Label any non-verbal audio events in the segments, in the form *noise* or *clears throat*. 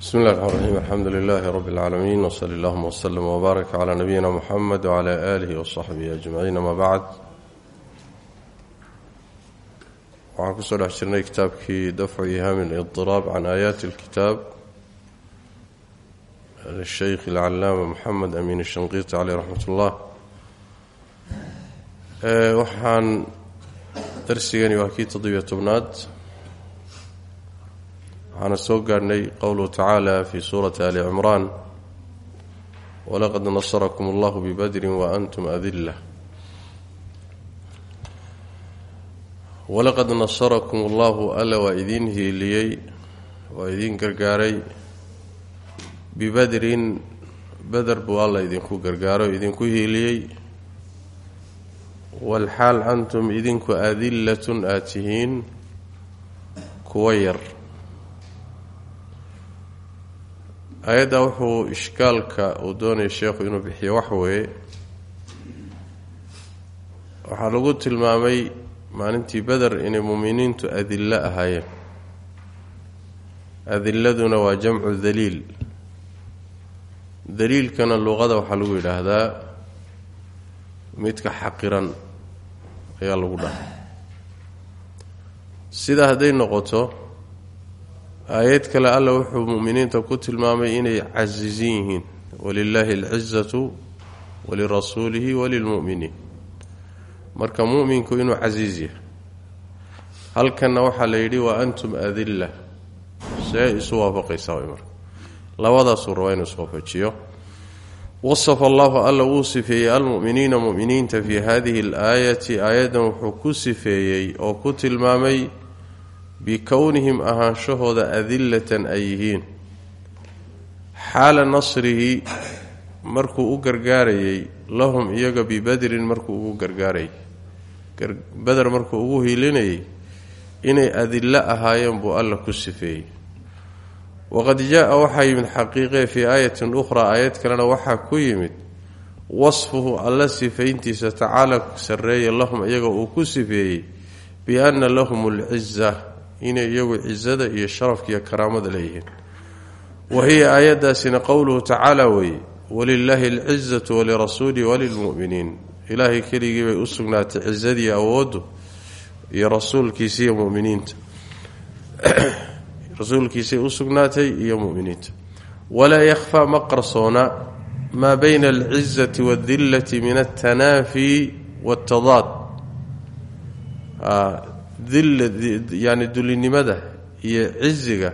bsmi اllahi الرحman الرaxيim alxamdu lilahi rb اlcaalamiin wsli اllahuma wslm wbaarak clى nabiyina mxamed wclى alihi wصaxbihi ajmaciin ama bacd waxaan kusoo dhex jirnay kitaabkii dafcu ihami اlاضiraab can aayaati اlkitaab lisheykh اlcalaama moxamed amin الshanqiiti caleyh raxmat اllah waxaan darsigani waa kii toddobiyo tobnaad waxaana soo gaadhnay qowluhu tacaala fi suurati ali cimraan walaqad nasarakum allahu bibadrin wa antum adila walaqad nasarakum allahu alla waa idiin hiiliyey waa idiin gargaaray bibadrin beder buu alla idinku gargaaro idinku hiiliyey. Walxaal antum idinku adilatun aad tihiin kuwa yar aayadda wuxuu ishkaalka uu doonaya sheekhu inuu bixiyo wax weeye. Waxaa lagu tilmaamay maalintii beder inay muuminiintu adillo ahaayeen. Adiladuna waa jamcu daliil. Daliilkana luqada waxaa lagu yidhaahdaa midka xaqiran ayaa lagu dhaha sidaa hadday noqoto aayad kale alla wuxuu muminiinta ku tilmaamay inay casiisin yihiin. Walilaahi alcizatu walirasuulihi walilmu'miniin marka muminku inuu casiis yahay halkanna waxaa la yidhi wa antum adilla. See isu waafaqaysaa way marka. Labadaasuu rabaa inuu iswaafajiyo wasafa allahu alla wuu sifeeyey almu'miniina mu'miniinta fii hadihi alaayati. Aayaddan wuxuu ku sifeeyey oo ku tilmaamay bikownihim ahaanshahooda adilatan ay yihiin. Xaala nasrihi markuu u gargaarayay lahum iyaga bibadrin markuu ugu gargaarayay beder markuu ugu hiilinayay inay adillo ahaayeen buu alla ku sifeeyey. Waqad jaa waxaa yimid xaqiiqee fii aayatin ukhraa aayad kalena waxaa ku yimid wasfuhu alla sifayntiisa tacaala sarreeya lahum iyaga uu ku sifeeyey bianna lahum alciza inay iyagu cizada iyo sharafka iyo karaamada leeyihiin. Wa hiya aayaddaasina qowluhu tacaala weeye walilaahi alcizatu walirasuulihi walilmu'miniin. Ilaahay keligii bay u sugnaatay cizadii awooddu iyo rasuulkiisiiyo muminiinta. Rasuulkiisay u sugnaatay iyo muminiinta. Walaa yakhfaa ma qarsoona maa bayna alcizati waadillati min altanaafi waاltadaad yani dulinimada iyo ciziga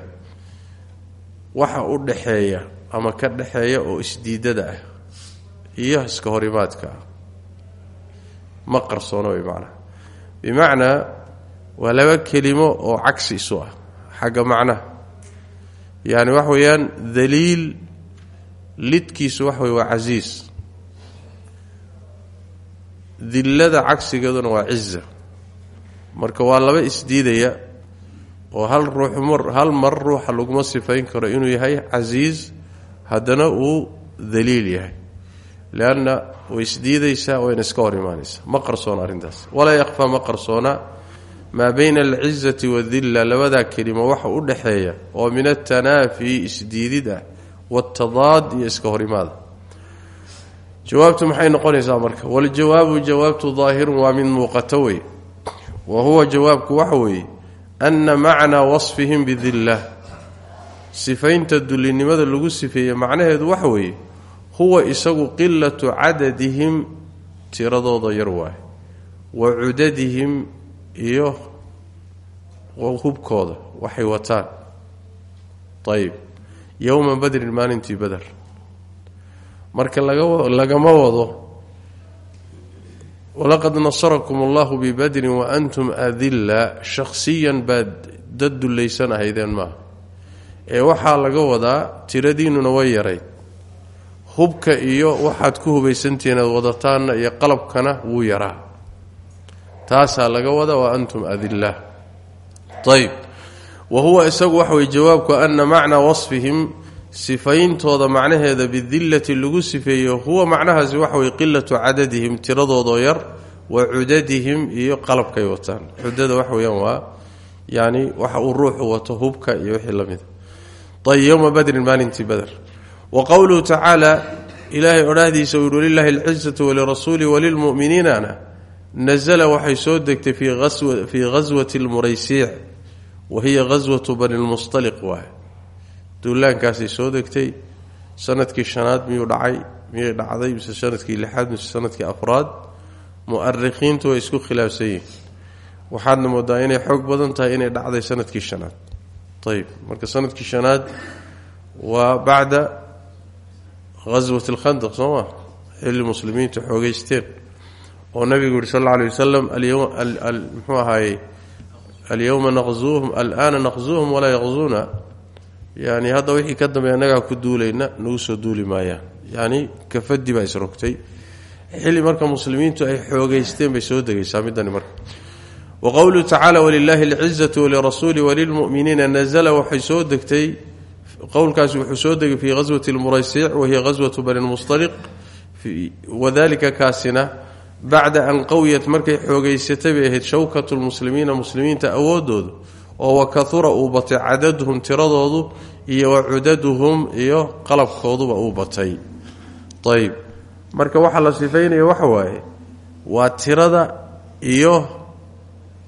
waxa u dhaxeeya ama ka dhaxeeya oo isdiidada ah iyo iska horimaadka ah. Ma qarsoono way macnaha bimacnaa waa laba kelimo oo cagsi isu ah xagga macnaha yani waxa weeyaan daliil lidkiisu waxa wey waa casiis dillada cagsigeeduna waa ciza marka waa laba isdiidaya oo hal ruux hal mar ruuxa laguma sifayn karo inuu yahay casiis haddana uu daliil yahay. Leanna way isdiidaysaa wayna iska hor imaanaysaa. Ma qarsoona arrintaas. Walaa yakhfaa ma qarsoona. Maa bayna alcizati waadilla labadaa kelimo waxa u dhaxeeya oo min altanaafi isdiidid ah waatadaad iyo iska horimaada jawaabtu maxay noqonaysaa marka? Waljawaabu jawaabtu daahirun waa mid muuqato wey wa huwa jawaabku waxa weeye anna macnaa wasfihim bidillah. Sifaynta dullinimada lagu sifeeye macnaheedu waxa weeye huwa isagu qilatu cadadihim tiradooda yar waay wa cudadihim iyo hubkooda waxay wataan. Ayib yowma badrin maalintii bader marka lagama wado walaqad nasarakum allahu bibadrin wa antum adilla shakhsiyan baad dad dullaysan ahaydeen maaha ee waxaa laga wadaa tiradiinnuna way yarayd hubka iyo waxaad ku hubaysantihiin aad wadataanna iyo qalabkana wuu yaraa. Taasaa laga wadaa wa antum adilla. Ayb wa huwa isagu waxa weye jawaabku ana macnaa wasfihim sifayntooda macnaheeda bidillati lagu sifeeyo huwa macnahaasi waxa weye qilatu cadadihim tiradoodoo yar wa cudadihim iyo qalabkay wataan. Cudada waxa weyaan waa yani waxa uu ruuxu wato hubka iyo wixii la mida ayb yowma badrin maalintii bader wa qowluhu tacaala ilaahay odhaahdiisa uu yihi lilahi alcizatu walirasuuli walilmu'miniinana nazla waxay soo degtay fii ghaswati lmuraysiic wa hiya ghaswatu bani lmustaliq waay duulaankaasay soo degtay sannadkii shanaad miyuu dhacay? Miyay dhacday? Mise sannadkii lixaad mise sannadkii afraad? Mu'arikhiintu way isku khilaafsan yihiin. Waxaadna moodaa inay xoog badan tahay inay dhacday sannadkii shanaad. Ayb marka sannadkii shanaad waa bacda ghaswat alkhandaq soo ma? Xilli muslimiintu xoogeysteen oo nabigu yihi sal alla alay wasalam muxuu ahaayey alyowma naqzuuhum alaana naqzuuhum walaa yaqzuuna yani hadda wixii ka dambeey annagaa ku duulayna nagu soo duuli maayaan. Yani kafadii baa isrogtay xilli marka muslimiintu ay xoogeysteen bay soo degaysaa midani marka. Wa qowluhu tacaala walilaahi alcizatu walirasuuli walilmu'miniina nazla waxay soo degtay. Qowlkaasi wuxuu soo degay fii ghaswati lmuraysiic wahiya ghaswatu bani lmustaliq wadalika kaasina bacda an qawiyat markay xoogeysatay bay ahayd shawkatu lmuslimiina muslimiinta awoodoodu oo wakahura uu batay cadaduhum tiradoodu iyo wa cudaduhum iyo qalabkooduba uu batay. Ayb marka waxaa la sifaynaya waxa waaye waa tirada iyo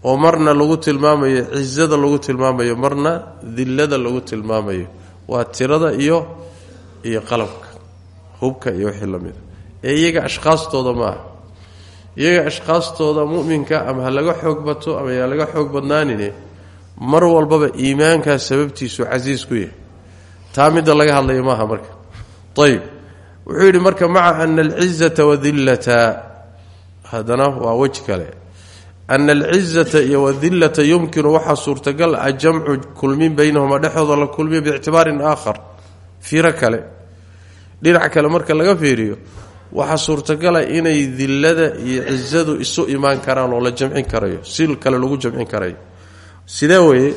oo marna lagu tilmaamayo cizada lagu tilmaamayo marna dillada lagu tilmaamayo. Waa tirada iyo iyo qalabka. Hubka iyo wixii lamida ee iyaga ashkhaastooda ma iyaga ashkhaastooda mu'minka ama ha laga xoog bato ama yaa laga xoog mar walbaba iimaankaas sababtiisu casiis ku yahay. Taa midda laga hadlaya maaha marka. Ayb wuxuu yidhi marka maca ana alcizata wadillata haddana waa weji kale. Ana alcizata iyo wadillata yumkinu waxaa suurtagal ah jamcu kulmin baynahuma dhexdooda la kulmiyo biictibaarin aakhar. Fiiro kale. Dhinac kale marka laga fiiriyo waxaa suurtagala inay dillada iyo cizadu isu imaan karaan oo la jamcin karayo si kale lagu jamcin karayo sidee weye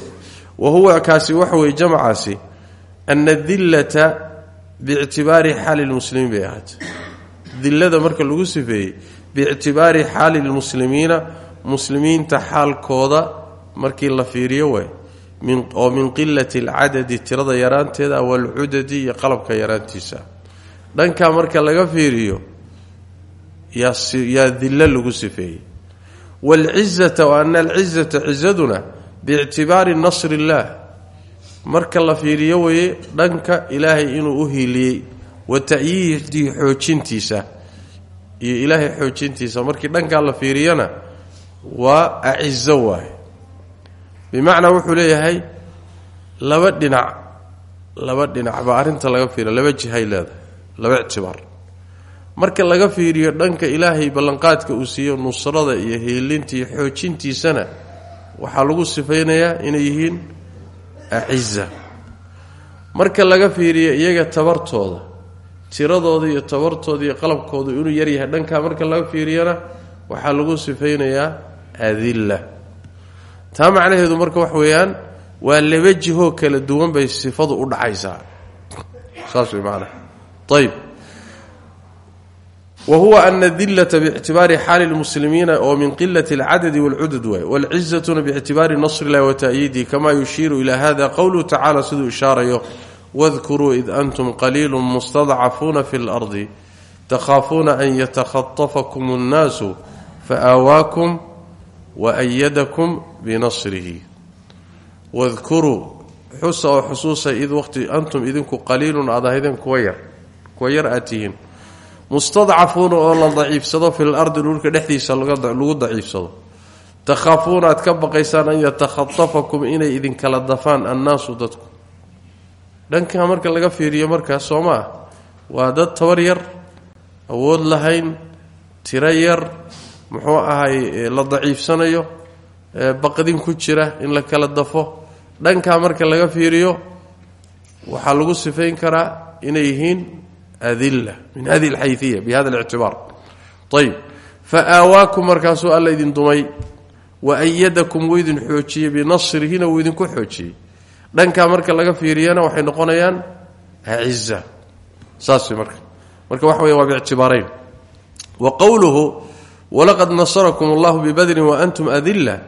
wa kaasi waxa weye jamcaasi ana dillata biictibaari xaali lmuslimiin bay ahaatay. Marka lagu sifeeyey biictibaari xaali lmuslimiina muslimiinta xaalkooda markii la fiiriyo waay oo min qilati alcadadi tirada yaraanteeda waalcudadi iyo qalabka yaraantiisa. Dhankaa marka laga fiiriyo yaa dillo lagu sifeeyey. Waalcizata wa ana alcizata cizaduna biictibaari nasri illaah. Marka la fiiriyo weye dhanka ilaahay inuu u hiiliyey wa ta'yiidii xoojintiisa. Iyo ilaahay xoojintiisa markii dhankaa la fiiriyana waa acizo waaye. Bimacnaa wuxuu leeyahay laba dhinac laba dhinac baa arrinta laga fiiriya laba jihay leedahay laba ictibaar. Marka laga fiiriyo dhanka ilaahay ballanqaadka uu siiyo nusrada iyo hiilinta iyo xoojintiisana waxaa lagu sifaynayaa inay yihiin aciza. Marka laga fiiriyo iyaga tabartooda tiradooda iyo tabartooda iyo qalabkooda inuu yaryahay dhankaa marka laga fiiriyana waxaa lagu sifaynayaa adilla. Taa macnaheedu marka wax weeyaan waa laba jihoo kala duwan bay sifadu u dhacaysaa. Saas way macnaha. Ayb wahuwa ana dilata bictibaari xaali lmuslimiina oo min qilati alcadadi walcudud waay. Walcizatuna bictibaari nasr illahi wa ta'yiidih kama yushiiru ilaa hada qowluhu tacala siduu ishaarayo wadkuruu id antum qaliilun mustadcafuuna fi lardi takhaafuuna an yatakhatafakum اnnaasu faawaakum waayadakum binasrihi wadkuruu xusa oo xusuusa id waqti antum idinku qaliilun adah idin kuwa yar kuwa yar aad tihiin mustadcafuuna oo la daciifsado fil ardi dhulka dhexdiisa lagu daciifsado. Takhaafuuna aad ka baqaysaan an yatakhatafakum inay idinkala dafaan annaasu dadku. Dhankaa marka laga fiiriyo markaas soo ah waa dad tabar yar awood lahayn tiro yar muxuu ahay la daciifsanayo baqdin ku jira in la kala dafo. Dhankaa marka laga fiiriyo waxaa lagu sifayn karaa inay yihiin adilla min hadi alxayiya bi hada alictibaar ayb fa aawaakum markaasuu alla idin dumay wa ayadakum wuu idin xoojiyey binasrihina wuu idinku xoojiyey dhankaa marka laga fiiriyana waxay noqonayaan aciza saas marka marka waxa weya waa biictibaarayn wa qowluhu walaqad nasarakum allahu bibadrin waantum adila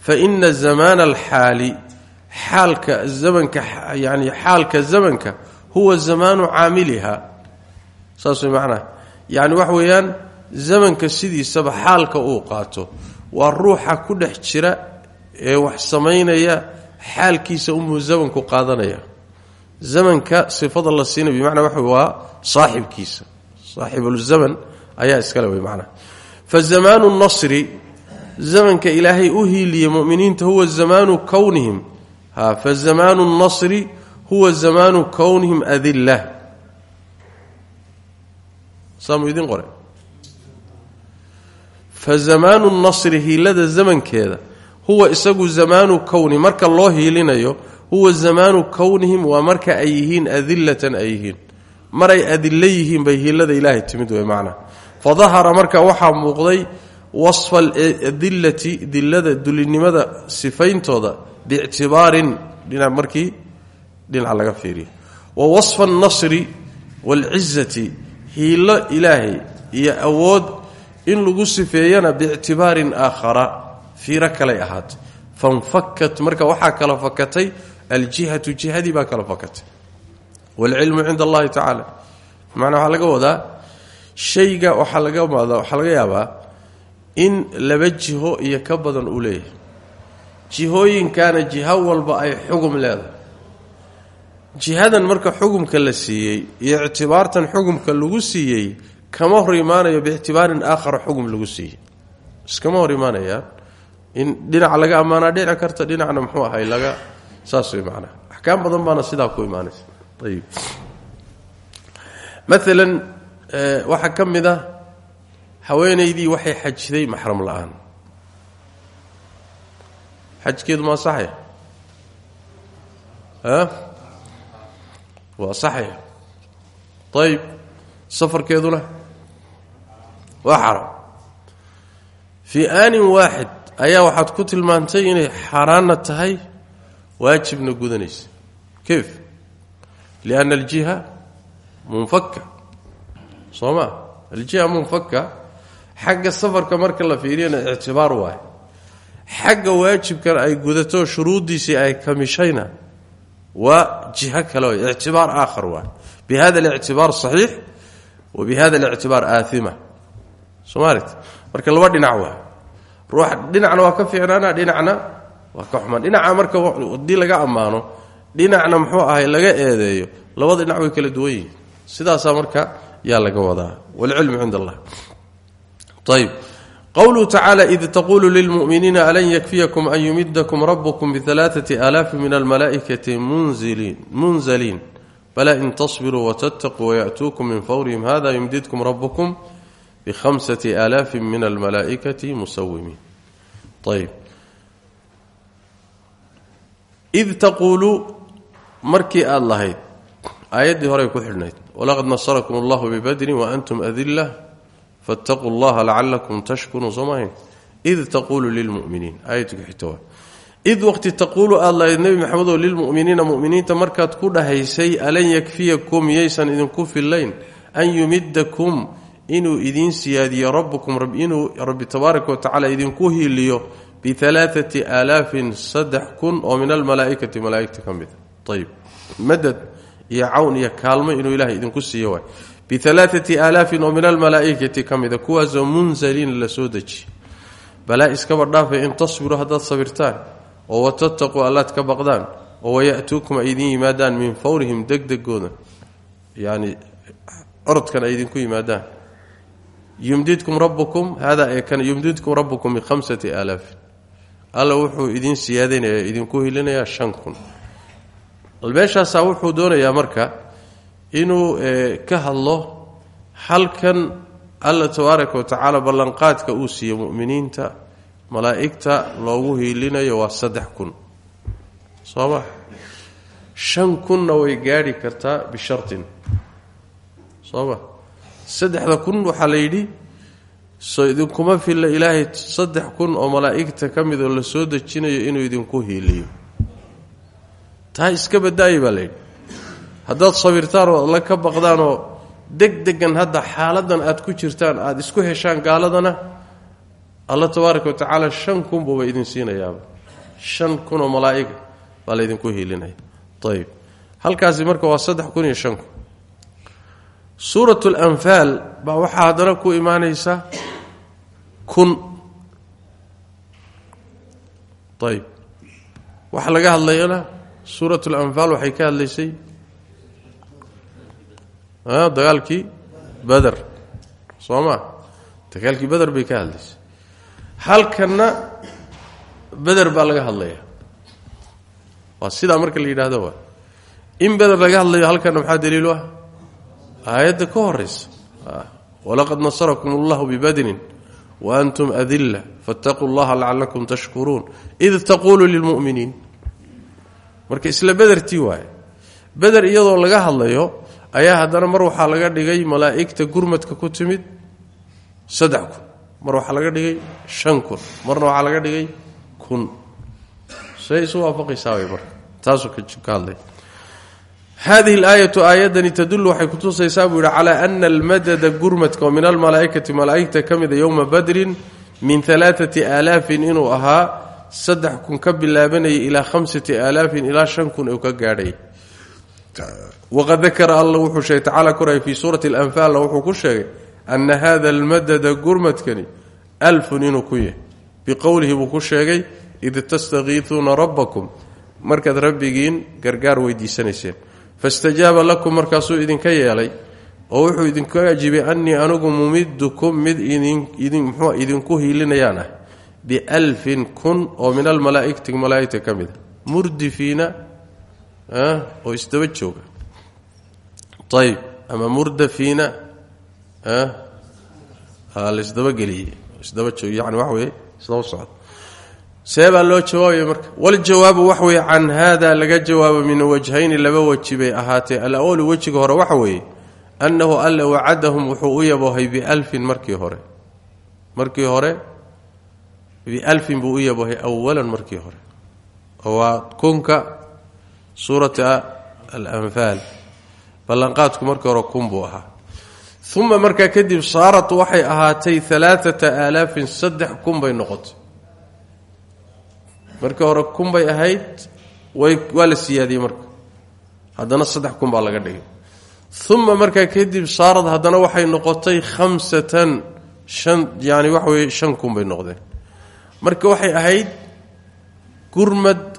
faina zamaana alxaali xaalka zamanka yani xaalka zamanka huwa zamaanu caamiliha saas way macnaha yacni wax weeyaan zamanka sidiisaba xaalka uu qaato waa ruuxa ku dhex jira ee wax samaynaya xaalkiisa unbuu zamanku qaadanaya. Zamanka sifada la siinay bimacnaa waxa waa saaxibkiisa. Saaxibulzaman ayaa iskale wey macnaha fa zamaanu nasri zamanka ilaahay u hiiliyey muminiinta huwa zamaanu kownihim ha fa zamaanu nasri huwa zamaanu kownihim adilla saamuu idiin qore fa zamaanu nasri hiilada zamankeeda huwa isagu zamaanu kowni marka loo hiilinayo huwa zamaanu kownihim waa marka ay yihiin yihiin. Maray yihiin bay hiilada ilaahay timid wey macnaha fa dahara marka waxaa muuqday wasfa adillati dilada dulinimada sifayntooda biictibaarin dhina markii dhinaca laga fiiriyo. Wa wasfa alnasri waalcizati hiilo ilaahay iyo awood in lagu sifeeyana biictibaarin aakhara. Fiiro kalay ahaatay fanfakat marka waxaa kala fakatay aljihatu jihadii baa kala fakatay. Waalcilmu cinda allahi tacaala. Bimacnaa waxaa laga wadaa shayga waxaa laga waxaa laga yaabaa in laba jiho iyo ka badan uu leeyahay. Jihooyinkaana jiho walba ay xugum leedahay jihadan marka xugumka la siiyey iyo ictibaartan xugumka lagu siiyey kama hor imaanayo biictibaarin aakhara xugum lagu siiyey. Iskama hor imaanayaan. In dhinaca laga ammaanaa dhici karta dhinacna muxuu ahay laga saas way macnaha badan baana sidaa ku imaanaysa. Ayib. Maalan waxaa ka mid ah haweenaydii waxay xajiday maxram la'aan. Xajkeedu ma asaxaya a waa asaxaya ayib safarkeeduna waa xaram. Fii aanin waaxid ayaa waxaad ku tilmaantay inay xaaraanna tahay waajibna gudanaysa. Kayf. Lianna aljiha munfaka soo maa aljiha munfaka xagga safarka marka la fiiriyana ictibaar waaye. Xagga waajibkan ay gudato shuruuddiisii ay kamishayna waa jiho kale ictibaar aakhar waay bi hada alictibaar saxiix wa bi hada alictibaar aaima somalit marka laba dhinac waa. Ruux dhinacna waa ka fiicnaana dhinacna waa ka xumaan. Dhinaca marka haddii laga ammaano dhinacna muxuu ahay laga eedeeyo. Labada dhinac way kala duwan yihiin. Sidaasaa marka yaa laga wadaa. Waalcilmu cind allah ayb qowluhu tacaala id taquulu lilmu'miniina alan yakfiyakum an yumidakum rabbukum bialaaati aalaafin min almalaa'ikati munzaliin bala in tasbiruu watataquu waya'tuukum min fawrihim hada yumdidkum rabbukum bihamsati aalaafin min almalaa'ikati musawimiin ayb id taquulu markii aada lahayd aayaddii horey ku xidhnayd walaqad nasarakum allahu bibadrin waantum adila fattaquu llaha lacalakum tashkuruun soo maahayn id taquulu lilmuminiin aayadku xigta waa id waqti taquulu aada lahayd nebi maxamedoo lilmu'miniina mu'miniinta markaad ku dhahaysay alan yakfiyakum yaysan idinku fillayn an yumidakum inuu idiin siyaadiyo rabbukum inuu rabbi tabaaraka wa tacala idinku hiiliyo bialaaati aalaafin saddex kun oo min almalaa'ikati malaa'igta ka mida ayib madad iyo cawn iyo kaalmo inuu ilahay idinku bialaaati aalaafin oo min almalaa'ikati ka mida kuwaasoo munzaliin la soo dejiye balaa iskaba dhaafay in tasbiruu haddaad sabirtaan oo watataquu allaad ka baqdaan oo waya'tuukum ay idin yimaadaan min fawrihim degdegooda yani orodkan ay idinku yimaadaan yumdidkum rabbukum hada kan yumdidkum rabbukum bihamsati aalaafin alla wuxuu idin siyaadinaya idinku hilinayaa shan kun meeshaasaa wuxuu doonayaa marka inuu ka hadlo halkan alla tabaaraka wa tacaala ballanqaadka uu siiyo mu'miniinta malaa'igta loogu hiilinayo waa saddex kun. Soo ma? Shan kunna way gaadhi kartaa bishartin. Soo ma? Saddexda kun waxaa la yidhi soo idinkuma filla ilaahay saddex kun oo malaa'igta ka midoo la soo dejinayo inuu idinku hiiliyo. Taa iska badaaya baa layidhi haddaad sabirtaan oo alla ka baqdaanoo deg degan hadda xaaladan aad ku jirtaan aada isku heshaan gaaladana alla tabaaraka wa tacaala shan kun buuba idin siinayaaba. Shan kun oo malaa'iga baa laydinku hiilinaya. Ayib halkaasi marka waa saddex kun iyo shan kun. Suurat lanfaal baa waxaa haddana ku imaanaysa kun. Ayib waxa laga hadlayana suurat lanfaal waxay ka hadlaysay dagaalkii beder soo ma dagaalkii beder bay ka hadlaysay halkanna beder baa laga hadlaya waa sidaa marka la yidhaahdo waa. In beder laga hadlayo halkanna maxaa daliilu ah? Aayadda ka horaysa walaqad nasarakum allahu bibadrin waantum adila faاtaquu اllaha lacalakum tashkuruun id taquulu lilmu'miniin marka isla bedertii waaye. Beder iyadoo laga hadlayo ayaa haddana mar waxaa laga dhigay malaa'igta gurmadka ku timid saddex kun. Mar waxaa laga dhigay shan kun. Marna waxaa laga dhigay kun. Say isu waafaqaysaa way marka. Taasuu ka hadlay. Hadihi alaayatu aayaddani tadullu waxay kutusaysaa buu yidhi calaa ana almadada gurmadka oo min almalaa'ikati malaa'igta ka mida yowma badrin min alaaati aalaafin inuu ahaa saddex kun ka bilaabanayay ilaa hamsati aalaafin ilaa shan kun uu waqad dakara alla wuxuu sheegay tacala koray fii suurati alanfaalna wuxuu ku sheegay ana hada almadada gurmadkani alfun inuu ku yahay. Biqowlihi buu ku sheegay id tastakiisuuna rabbakum. Markaad rabbigiin gargaar weydiisanayseen. Fastajaaba lakum markaasuu idinka yeelay oo wuxuu idinku ajibay annii anigu mumidukum mid mxuu idinku hiilinayaan ah bialfin kun oo min almalaaigti malaaigta ka oo isdaba jooga ayb ama murdafiina lasdabageliyey isdaba joog yani waxa weye isdaba socda see baa loo jawaabaya marka waljawaabu wax weeye can hada laga jawaabo min wajhayni laba weji bay ahaatee alawalu wejiga hore waxa weeye annahu alla wacadahum wuxuu u yaboohay bialfin markii hore markii hore bialfin buu u yaboohay awalan markii hore oo suurata alanfaal. Ballanqaadku markii hore kun buu ahaa. Uma markaa kadib saarat waxay ahaatay alaaata aalaafin saddex kun bay markii hore kun ahayd waa la siyaadiyey marka. Haddana saddex kun baa laga dhigay. Uma markaa kadib saarad haddana waxay noqotay khamsatan shan yani waxa weye shan kun noqdeen. Marka waxay ahayd gurmad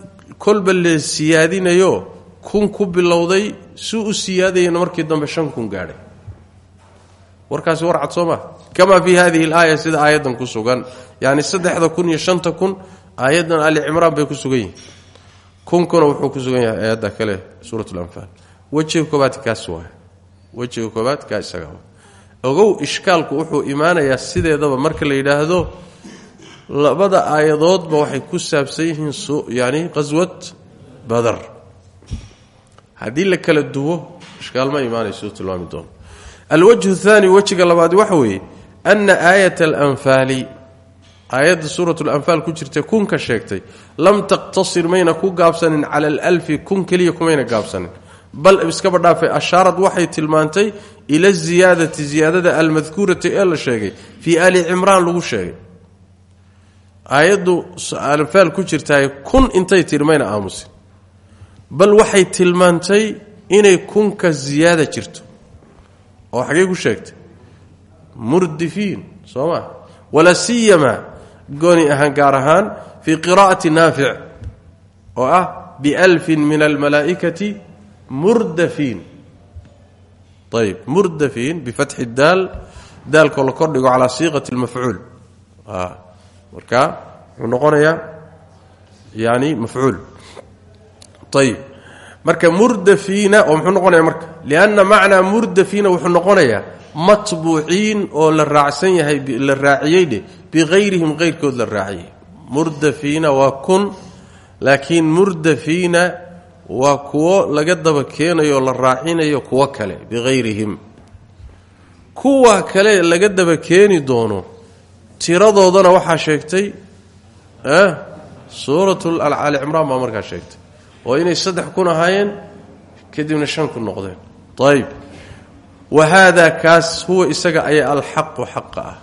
kolba la siyaadinayo kun ku bilowday si u siyaadayana markii dambe shan kun gaadhay. Warkaasi war cad soo maa kamaa fii hadihi alaaya sida aayaddan ku sugan. Yani saddexda kun iyo shanta kun aayaddan ali cimraan bay ku sugan yihiin kunkuna wuxuu ku sugan yahay aayadda kale suurat lanfaal wejiga koobaad kaas waay wejiga koobaad kaa isaga ogow ishkaalku wuxuu imaanayaa sideedaba marka la yidhaahdo labada aayadoodba waxay ku saabsan yihiin yani qaswat badar. Haddii la kala duwo ishkaal ma imaanayso tilmaami doono alwajhu thaani wejiga labaad waxa weeye ana aayat alanfaali aayadda suurat lanfaal ku jirtay kunka sheegtay lam taqtasir mayna ku gaabsanin cala alalfi kun keliya kumayna gaabsanin. Bal iskaba dhaafay ashaarad waxay tilmaantay ila ziyaadati ziyaadada almadkuurati ee la sheegay fii ali cimraan lagu sheegay aayaddu anfaal ku jirtaay kun intay tiri aamusin. Bal waxay tilmaantay inay kunka ziyaada jirto. Oo xaggey ku sheegtay? Murdifiin soo ma? Wala siyama gooni ahaan gaar ahaan fii qiraa'ati naafic oo ah bialfin min almalaa'ikati murdafiin. Ayb murdafiin bifatxi daal daalkoo la kordhigo calaa siiqati lmafcuul marka wuxuu noqonayaa yani mafcuul. Ayb marka murdafiina oo muxuu noqonaya marka lianna macnaa murdafiina wuxuu noqonayaa matbuuciin oo la raacsan yahay la raaciyey dheh bihayrihim hayrkood la raaciyey. Murdafiina waa kun laakiin murdafiina waa kuwo laga daba keenayo la raacinayo kuwo kale bihayrihim kuwa kale laga daba keeni doono tiradoodana waxaa sheegtay suurat ali cimraan baa markaa sheegtay oo inay saddex kun ahaayeen kadibna shan kun noqdeen. Ayb wa haada kaas huwa isaga ayaa alxaqu xaqa ah.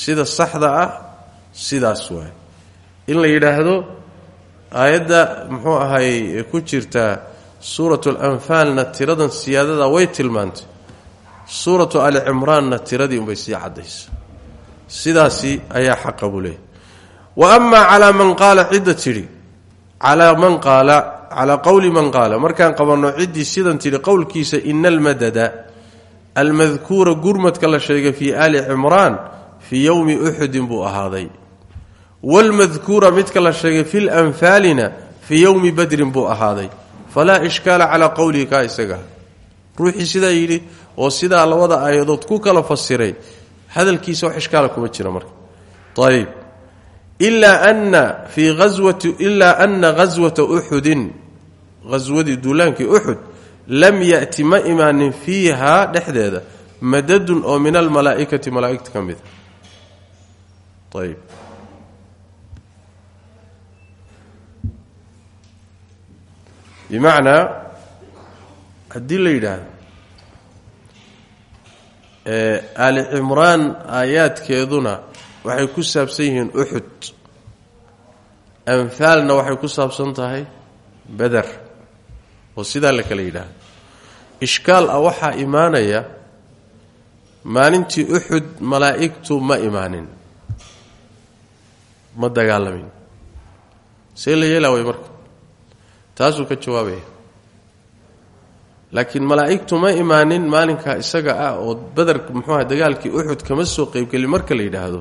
Sida saxda ah sidaas waay in la yidhaahdo aayadda muxuu ahay ku jirtaa suuratu alanfaalna tiradan siyaadada way tilmaantay. Suuratu ali cimraanna tiradii unbay sii caddaysa sidaasi ayaa xaqa buu leeyahy wa amaa calaa man qaala cidda tidhi calaa man qaala calaa qowli man qaala markaan qabanno ciddii sidan tidhi qowlkiisa ina almadada almadkuura gurmadka la sheegay fii aali cimraan fii yowmi uxudin buu ahaaday. Waalmadkuura midka la sheegay fi lanfaalina fii yowmi badrin buu ahaaday. Falaa ishkaala calaa qowlihi kaa isaga. Ruuxii sidaa yidhi oo sidaa labada aayadood ku kala fasiray hadalkiisa wax ishkaala kuma jira marka. Ayb ilaa ana fii awati ilaa ana ghaswata uxudin ghaswadii duulaankii uxud lam yati ma imaanin fiihaa dhexdeeda madadun oo min almalaa'ikati malaa'igta ka mida ayb bimacnaa haddii la yidhaahdo aali cimraan aayaadkeeduna waxay ku saabsan yihiin uxud anfaalna waxay ku saabsan tahay beder oo sidaa la kala yidhaahdo ishkaal ah waxaa imaanaya maalintii uxud malaa'igtu ma imaanin. Ma dagaalamin see la yeelaa way marka? Taasuu ka jawaabaya laakiin malaa'igtu ma imaanin maalinkaa isaga ah oo beder muxuuaha dagaalkii uxud kama soo qeybgelin marka la yidhaahdo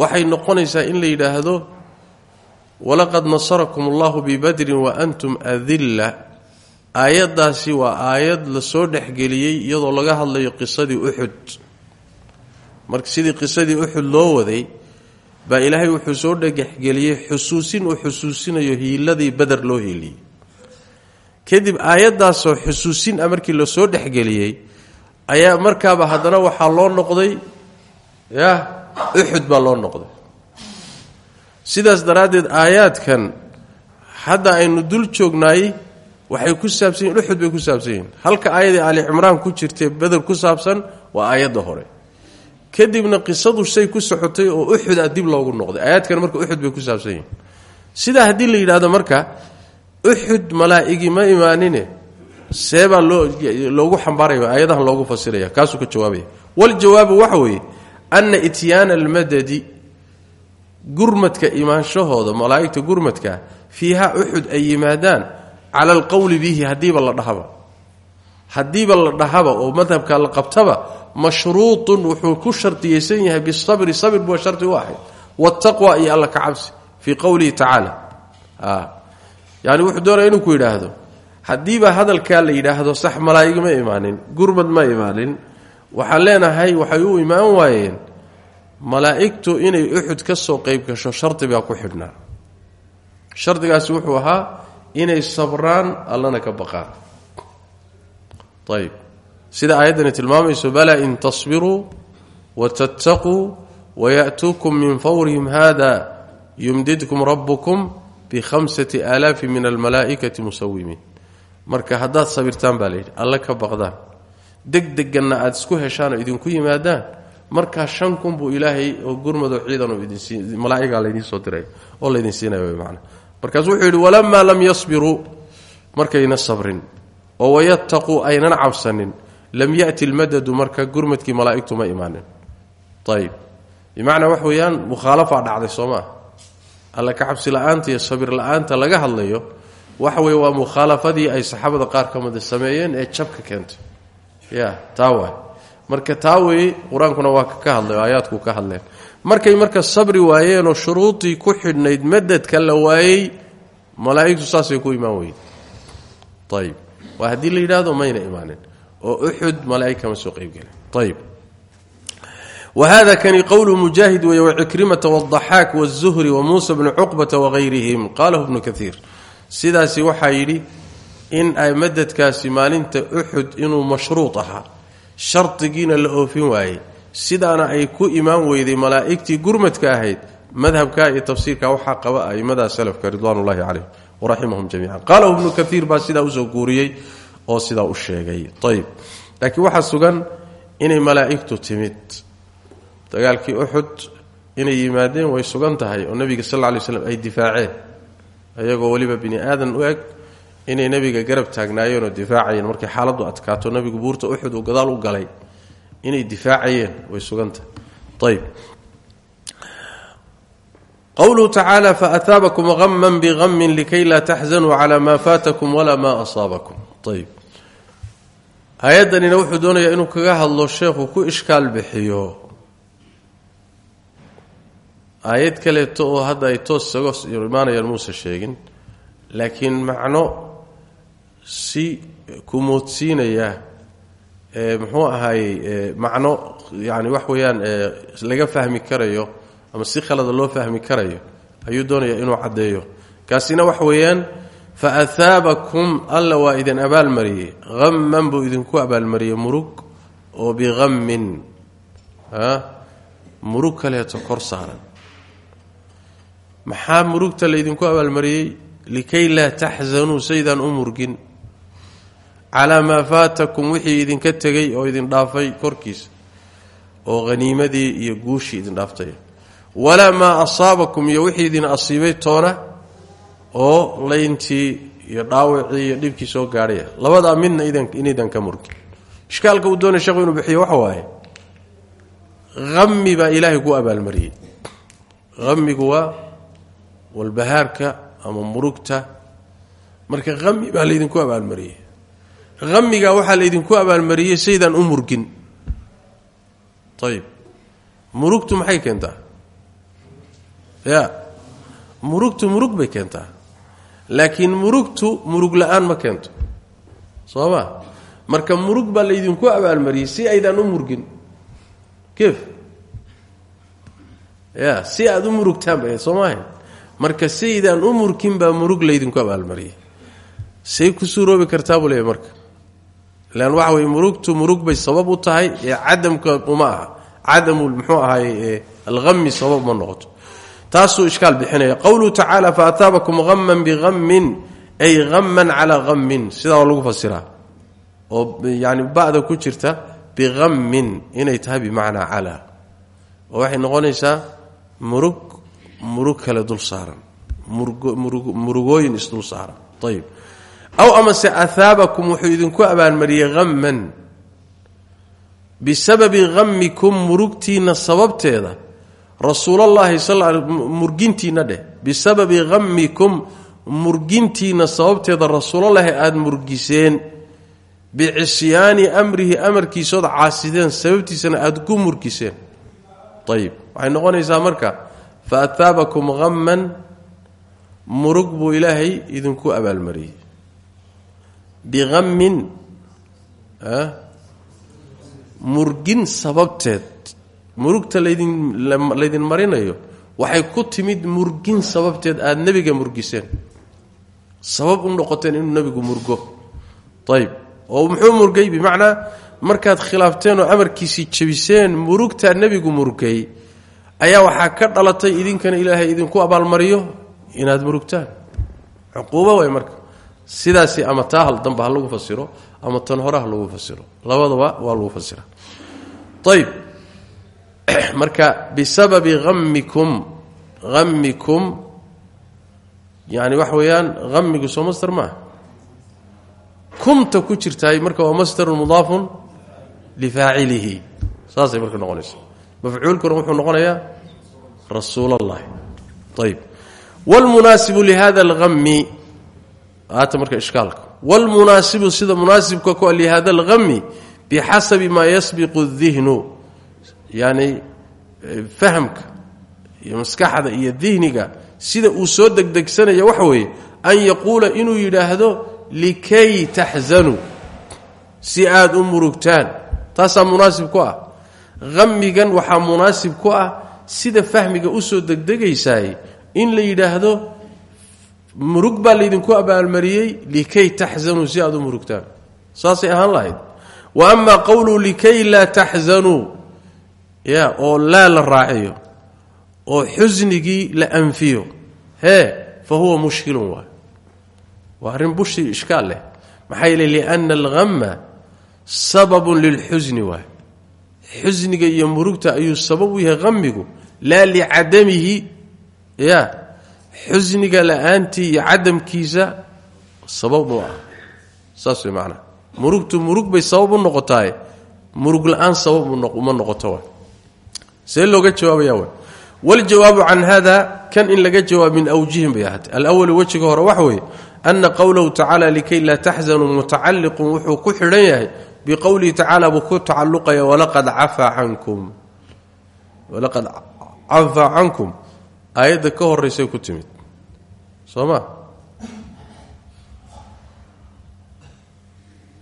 waxay noqonaysaa in la yidhaahdo walaqad nasarakum allahu bibadrin wa antum adilla. Aayaddaasi waa aayad la soo dhexgeliyey iyadoo laga hadlayo qisadii uxud marka sidii qisadii uxud loo waday baa ilaahay wuxuu soo dhexgeliyey xusuusin uu xusuusinayo hiiladii beder loo hiiliyey kadib aayaddaasoo xusuusin ah markii la soo dhexgeliyey ayaa markaaba haddana waxaa loo noqday yah uxud baa loo noqday. Sidaas daraaddeed aayaadkan hadda aynu dul joognaay waxay ku saabsan yihiin uxud bay ku saabsan halka aayadii ali cimraan ku jirtay beder ku saabsan waa aayadda hore. Kadibna qisadu shay ku socotay oo uxud a dib loogu noqday. Aayaadkan marka uxud bay ku saabsan yihiin. Sidaa la yidhahdo marka uxud malaa'igi ma imaanine? Seebaa loo loogu xambaaraya aayadahan loogu fasiraya kaasuu ka jawaabaya waljawaabu waxa weeye ana ityaana almadadi gurmadka imaanshahooda malaa'igta gurmadka fiiha uxud ay yimaadaan cala alqowli bihi haddiiba la dhahaba. Haddiiba la dhahaba oo madhabka la qabtaba mashruutun wuxuu ku shardiyeysan yahay bisabri. Sabr bua shardi u ahayd. Wataqwa iyo alla ka cabsi fii qowlihi tacaala yani wuxuu doonaya inuu ku yidhaahdo. Haddiiba hadalkaa la yidhaahdo sax malaa'ig ma imaanin. Gurmad ma imaanin. Waxaan leenahay waxay u imaan waayeen malaa'igtu inay uxud ka soo qayb gasho shardi baa ku xidhnaa. Shardigaasi wuxuu ahaa inay sabraan allana ka baqaan. Ayb sida aayaddani tilmaamayso balaa in tasbiruu watattaquu waya'tuukum min fawrihim hada yumdidkum rabbukum bihamsati aalaafin min almalaa'ikati musawimiin marka haddaad sabirtaan baa layidhi alle ka baqdaan. Degdeganna aada isku heshaanoo idinku yimaadaan. Markaa shan kun buu ilaahay oo gurmado ciidan malaa'igaa laydiin soo diray oo laydin siinaya man markaasuu wuxuu yidhi walamaa lam yasbiruu markayna sabrin. Oo wayattaquu aynan cabsanin. Lam ya'ti lmadadu marka gurmadkii malaa'igtu ma imaanin. Ayib bimacnaa wax weeyaan dhacday soo alla ka cabsi la'aanta iyo sabir la'aanta laga hadlayo waxa weye waa mukhaalafadii ay saxaabada qaar ka mida sameeyeen ee jabka keentay. Ya taa waay. Marka taa weye qur'aankuna waa ka hadlay aayaadku ka hadleen. Markay marka sabri waayeenoo shuruudii ku xidhnayd madadka la waayey malaa'igtu saasay ku imaan weyde ayib waa haddii la yidhaahdo mayna imaanin. Oo uxud malaa'ig kama soo qeybgelin ayib whada kani qowlu mujaahid weeye wcikrimata wاضaxaak wالzuhri wamuusa bni cuqbata wagayrihim qalahu bnu kaiir sidaasi waxaa yidhi in ay madadkaasi maalinta uxud inuu mashruud ahaa shardigiina la oofin waayey sidaana ay ku imaan weyday malaa'igtii gurmadka ahayd madhabka iyo tafsiirka waxaa qaba aimadaa salafka ridwan ullahi calayhim waraximahum jamiican qalahu bnu kaiir baa sidaa usoo guuriyey oo sidaa u sheegay ayb laakiin waxaa sugan inay malaa'igtu timid dagaalkii uxud inay yimaadeen way sugan tahay oo nebiga sal lla lay ay difaaceen. Iyagoo weliba bini aadan u eg inay nebiga garab taagnaayeen oo difaacayeen. Markay xaaladdu adkaato nebigu buurta uxud uu gadaal u galay. Inay difaacayeen way sugantahay ayb qowluhu tacaala faataabakum haman bihamin likay laa taxzanuu cala maa faatakum walaa maa asaabakum. Ayb aayaddanina wuxuu doonayaa inuu kaga hadlo sheekhu ku ishkaal bixiyo aayad kaleeto oo hadda ay toos isaga imaanayaan muuse sheegin. Laakiin macno si kumoodsiinaya muxuu ahaayey macno yani wax weeyaan laga fahmi karayo ama si khalada loo fahmi karayo ayuu doonayaa inuu caddeeyo. Kaasina wax weeyaan fa ahaabakum alla waa idin abaalmariyey. Hamman buu idinku abaalmariyey murug oo bihammin murug kaleeto kor saaran maxaa murugta laydinku abaalmariyey? Likay laa taxzanuu saydaan u murgin. Calaa maa faatakum wixii idinka tegay oo idin dhaafay korkiisa oo haniimadii iyo guushii idin dhaaftay. Walaa maa asaabakum iyo wixii idin asiibay toona oo layntii iyo dhaawacii iyo dhibkii soo gaadhaya. Labadaa midna inaydan ka murgin. Ishkaalka uu doonay sheekhu inuu bixiyo waxa waaye. Hami baa ilaahay ku abaalmariyey. Hamigu waa walbahaarka ama murugta marka hami baa laydinku abaalmariyey. Hamiga waxaa laydinku abaalmariyey saydaan u murgin. Ayib murugtu maxay keentaa? Ya murugtu murug bay keentaa. Laakiin murugtu murug la'aan ma keento. Soo ma marka murug baa laydinku abaalmariyey si aydaan u murgin. Keef ya si aada u murugtaan bay soo maaha marka saydaan u murkin baa murug laydinku abaalmariyey say ku suuroobi kartaa buu leeyahy marka. Lan waxa weye murugtu murug bay sabab u tahay ee cadamka uma aha. Cadamu muxuu ahaay alhami sabab ma noqoto. Taasuu ishkaal bixinaya. Qowluhu tacaala faataabakum haman bihammin ay haman calaa hamin sidaa lagu fasiraa oo yani ba'da ku jirta bihammin inay tahay bimacnaa calaa oo waxay noqonaysaa murug murug kale dul saaran. Murugooyin isdul saaran. Ayib aw amase ahaabakum wuxuu idinku abaalmariyey hamman bisababi hamikum murugtiinna sababteeda. Rasuulallaahi murgintiinna dheh. Bisababi hamikum murgintiinna sababteeda rasuulallaahi aada murgiseen. Bicisyaani amrihi amarkiisood caasideen sababtiisana aada ku murgiseen. Ayib waxay noqonaysaa marka fa ataabakum hamman murug buu ilaahay idinku abaalmariyey bihammin murgin sababteed murugta laydin marinayo waxay ku timid murgin sababteed aada nebiga murgiseen sabab u noqoteen inuu nebigu murgo ayib oo muxuu murgay bimacnaa markaad khilaafteen oo amarkiisii jebiseen murugtaa nebigu murgay ayaa waxaa ka dhalatay idinkana ilaahay idinku abaalmariyo inaad murugtaan. Cuquubo way marka. Sidaasi ama taa hal damba ha lagu fasiro ama tan hore ha lagu fasiro. Labadaba waa lagu fasira. Ayb *clears throat* marka bisababi hamikum hamikum yani waxa weeyaan hamigu soo kumta ku jirtaay marka waa masdarun mudaafun lifaacilihi saasay marka noqonaysa mafcuulkuna wuxuu noqonayaa rasuul allahi ayb wlmunaasibu lihada alhami haata marka ishkaalka wlmunaasibu sida munaasibka ku lihada alhami bixasabi maa yasbiqu dihnu yani fahamka iyo maskaxda iyo dihniga sida uu soo degdegsanaya waxa weeye an yaquula inuu yidhaahdo likay taxzanuu si aada u murugtaan taasaa munaasib ku ah hamigan waxaa munaasib ku ah sida fahmiga u soo degdegaysaay in la yidhaahdo murug baa laydinku abaalmariyey likay taxzanuu si aada u murugtaan. Saasay ahaan lahayd. Wa amaa qowluu likay laa taxzanuu ya oo laa la raaciyo oo xusnigii la anfiyo. Hee fa huwa mushkilun waay waa arrin bushi ishkaal leh. Maxaa yeele liana alhamma sababun lilxusni waay xusniga iyo murugta ayuu sabab u yahay hamigu laa licadamihi ya xusniga la'aantii iyo cadamkiisa sabab u ah. Saas murugtu murug bay sabab u noqotaaye murug la'aan sabab uma noqoto wa see looga jawaabaya w waljawaabu can hada kan in laga jawaab min awjihin bay ahaatay. Alwalu wejiga hore waxa weeye ana qowlahu tacaala likay laa taxzanuu mutacalliqun wuxuu ku xidhan yahay biqowlihi tacaala buu ku tacalluqaya walaqad cafaa cankum. Walaqad cafaa cankum. Aayadda ka horeysay ku timid. Soo ma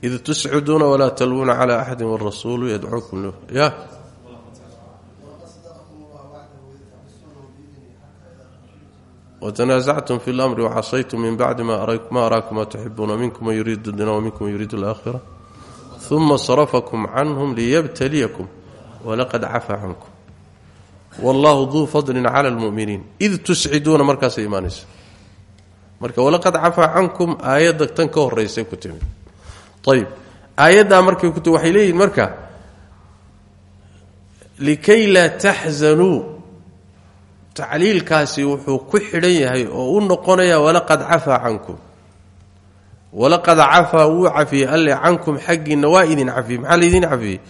id tusciduuna walaa talwuuna cala axadi warasuulu yadcuukum ya? Wtanaasactum fi lmri wcasaytum min bacdi ma araakum ma tuxibuuna minkum man yuriidu dunya waminkum man yuriidu alaakhira uma sarafakum canhum liyabtaliyakum walaqad cafaa cankum wallahu duu fadlin cala lmuminiin id tusciduuna markaasay imaanaysa marka walaqad cafaa cankum aayadda tan ka horeysay ku timid ayb aayaddaa markay ku waxay leeyihiin marka likay laa taxzanuu tacliilkaasi wuxuu ku xidhan yahay oo u noqonaya walaqad cafaa cankum walaqad cafaa wuu cafiyey alle cankum xaggiinna waa idin cafiyey maxaa laydin cafiyey?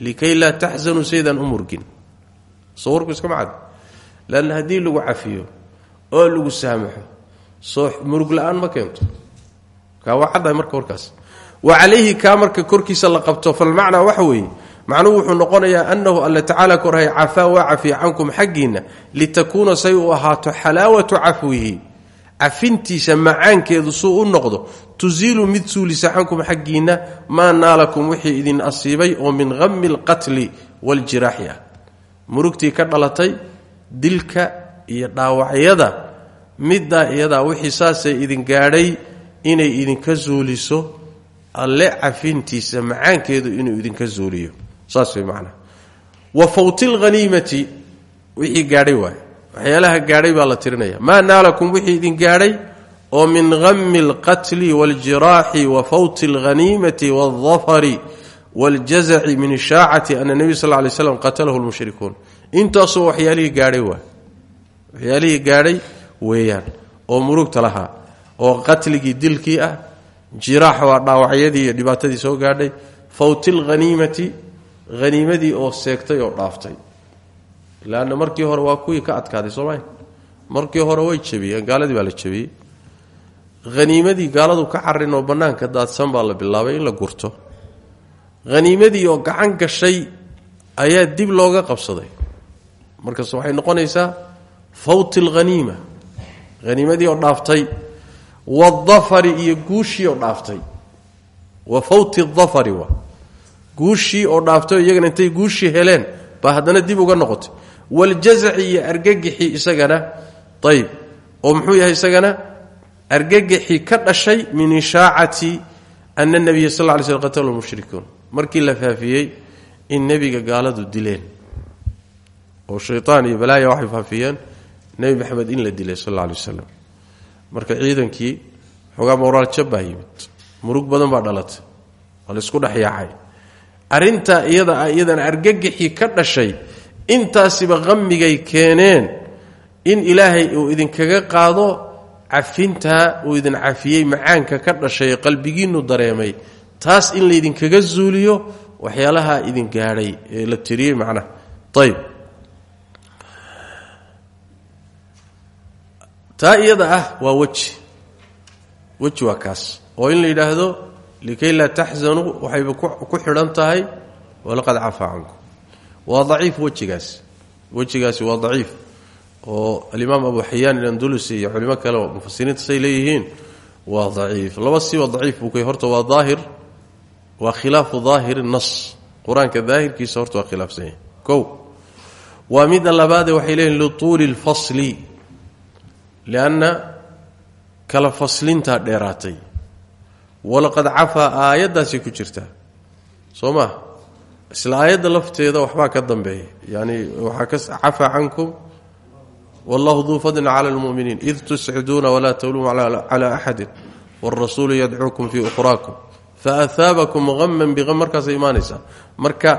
Likay laa taxzanuu saydaan u murgin. Soo warku iska macad. Leanna haddii lagu cafiyo oo lagu saamaxo soo murug la'aan ma keento. Kaa waa caddahay marka warkaas. Wa calayhi kaa marka korkiisa la qabto falmacnaa waxa weeye macnuhu wuxuu noqonayaa annahu alla tacaala korhay cafaa waa ahaato xalaawatu cafwihi. Cafintiisa macaankeedu u noqdo tusiilu mid suulisa cankum xaggiinna maa naalakum wixii idin asiibay oo min hami alqatli waljiraaxi murugtii ka dhalatay dilka iyo dhaawacyada middaa iyadaa wixii saasay idin gaadhay inay idinka suuliso alle cafintiisa macaankeedu inuu idinka suuliyo saas way macnaha wa fawti alghaniimati wixii gaadhay waay waxyaalaha gaadhay baa la tirinaya. Maa naalakum wixii idin gaadhay oo min hami alqatli waaljiraaxi wa fawti alghaniimati waaldafari waaljazaci min ishaacati ana nebiy sal ly slam qatalahu lmushrikuun intaasoo waxyaalihii gaadhay waay waxyaalihii gaadhay weeyaan oo murugta lahaa oo qatligii dilkii ah jiraax waa dhaawacyadii iyo dhibaatadii soo gaadhay fawti alghaniimati haniimadii oo seegtay oo dhaaftay. Leanna markii hore waa kuwii ka adkaaday soomaalia markii hore way jabiyeen baa la haniimadii gaaladu ka carin oo bannaanka daadsan baa la bilaabay in la gurto. Haniimadii oo gacan gashay ayaa dib looga qabsaday. Markaas waxay noqonaysaa fawti alghaniima. Haniimadii oo dhaaftay waadafari iyo guushii oo dhaaftay. Wa fawti adafari waa guushii oo dhaaftay iyagana intay guushii heleen baa haddana dib uga noqotay. Waljazaci iyo argagixii isagana ayb oo muxuu yahay isagana argagixii ka dhashay min ishaacati ana nabiya sal ly sl qatala mushrikuun markii la faafiyey in nebiga gaaladu dileen. Oo shaytaan iyo balaaya waxay faafiyeen nebi maxamed in la dilay sal alla alay marka ciidankii xoogaa moraal jab yimid. Murug badan baa dhalatay. Waa la isku dhex yaacay. Iyada ah iyadana argagixii ka dhashay intaasiba qamigay keeneen in ilaahay uu idinkaga qaado cafintaa uu idin cafiyey macaanka ka dhashay qalbigiinnu dareemay. Taas in laydinkaga zuuliyo waxyaalaha idin gaadhay ee la tiriyey macnaha ayb taa iyada ah waa weji. Weji waa kaas. Oo in la yidhaahdo likay laa taxzanuu waxayba ku xidhan tahay walaqad cafaa cankum. Waa daciif wejigaasi wejigaasi waa daciif oo alimaam abu xayaan ilandulusi iyo culimo kale oo mufasiriinta say leeyihiin waa daciif. Laba siba daciif buu kay horta waa daahir waa khilaafu daahiri nas qur'aanka daahirkiisa horta waa khilaafsan yahay. Kow waa midda labaadee waxay leeyihiin lituuli lfasli lianna kala faslintaa dheeraatay. Walaqad cafaa aayaddaasay ku jirtaa soo isla aayadda lafteeda waxbaa ka dambeeya yani waxaa ka cafaa cankum wallahu duu fadlin cala lmuminiin id tusciduuna walaa tawluuna cala axadin wاrasuulu yadcuukum fii ukhraakum faahaabakum haman biam markaasay imaanaysaa marka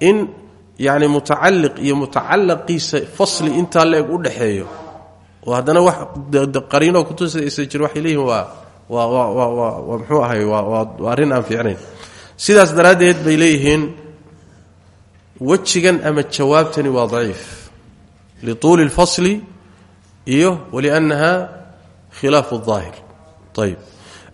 in yani mutacaliq iyo mutacalaqiisa fasli intaa leeg u dhexeeyo oo haddana wax qariinoo kutusaysa jir waxay leeyihiin waa waa muxuu ahay waa arrin aan fiicnayn sidaas daraaddeed bay leeyihiin wejigan ama jawaabtani waa daciif lituuli اlfasli iyo wliannaha khilaafu aahir ayb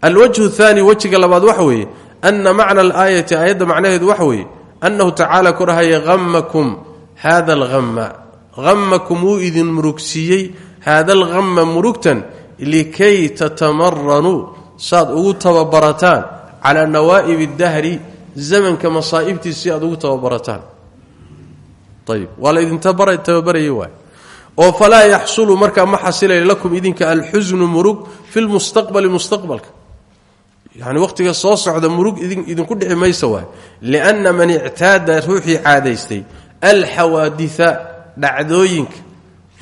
alwajhu aani wejiga labaad waxa weeye ana macna alaayati aayadda macnaheedu waxa weeye annahu tacaala korahaya ammakum haada alama ammakum wuu idin murugsiiyey haada alhamma murugtan likay tatamaranuu sad ugu tababarataan calaa nawaa'ib اdahri zamanka masaa'ibtiis si aad ugu tababarataan. Ayb waa laydin tababaraya waay oo falaa yaxsulu markaa ma xasilayo lakum idinka alxusnu murug fi lmustaqbali mustaqbalka. Yani wakhtiga soo socda murug idinku dhici maysa waay. Lianna man ictaada ruuxii caadaystay alxawaaditha dhacdooyinka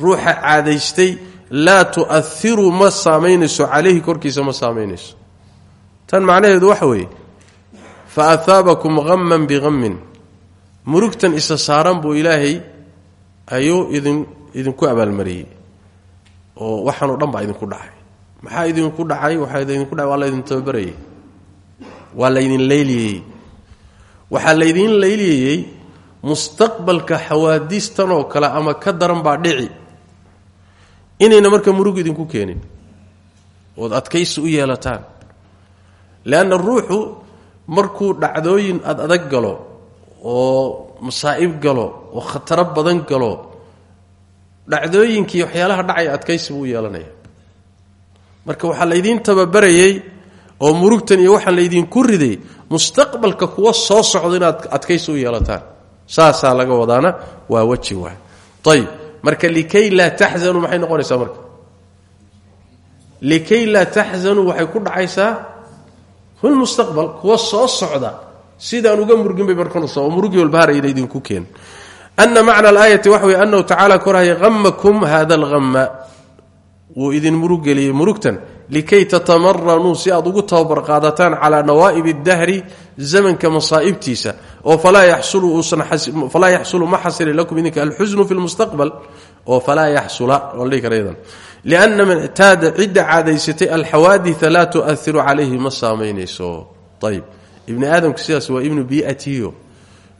ruuxa caadaystay laa tu'ahiru ma saamaynayso calayhi korkiisa ma saamaynayso tan macnaheedu waxa weeye fa ahaabakum haman bihammin murugtan isa saaran buu ilaahay ayuu idin idinku abaalmariyey oo waxaanoo dhan baa idinku dhacay. Maxaa idinku dhacay? Waxaa idinku dhacay waa laydin tababarayey. Waa laydin leyliyeyey waxaa laydin leyliyeyey mustaqbalka xawaadiistanoo kale ama ka daran baa dhici. Inayna marka murug idinku keenin ood adkaysi u yeelataan. Leanna ruuxu markuu dhacdooyin ad adag galo oo masaa'ib galo oo khataro badan galo dhacdooyinkii waxyaalaha dhacaya adkaysi buu yeelanaya. Marka waxaa laydiin tababarayey oo murugtan iyo waxaa laydinku riday mustaqbalka kuwa soo socdo inaad adkaysi u yeelataan. Saasaa laga wadaana waa weji waay. Ayib marka likay laa taxzanuu maxay noqonaysaa marka? Likay laa taxzanuu waxay ku dhacaysaa filmustaqbal kuwa soo socda. Sidaan uga murgin bay markanus oo murugii walbaharayna idinku keen ana macna alaayati waxa wey annahu tacaala korahaya hamakum hada alhama wuu idin muruggeliyey murugtan likay tatamaranuu si aad ugu tababar qaadataan calaa nawaa'ib اdahri zamanka masaa'ibtiisa oo falaa yaxsulu ma xasili lakum idinka alxusnu fi lmustaqbal oo falaa yaxsula lianna man ictaada cidda caadaysatay alxawaadita laa tu'ahiru calayhi ma saamaynayso ayb ibni aadamka sidaas waa ibnu biatiyo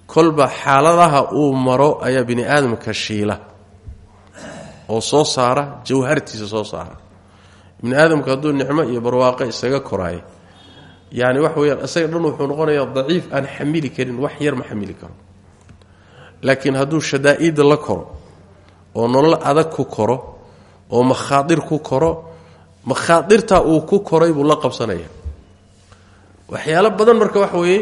kolba xaaladaha uu maro ayaa bini aadamka shiila oo soo saara jawhartiisa soo saara. Ibni aadamka hadduu nicmo iyo barwaaqo isaga koraayo yani waxa weyaan isaga dhan wuxuu noqonayaa daciif aan xamili karin wax yar ma xamili karo. Laakiin hadduu shadaa'ida la koro oo nolol adag ku koro oo makhaadir ku koro makhaadirtaa uu ku koray buu la qabsanaya waxyaalo badan marka waxa weeye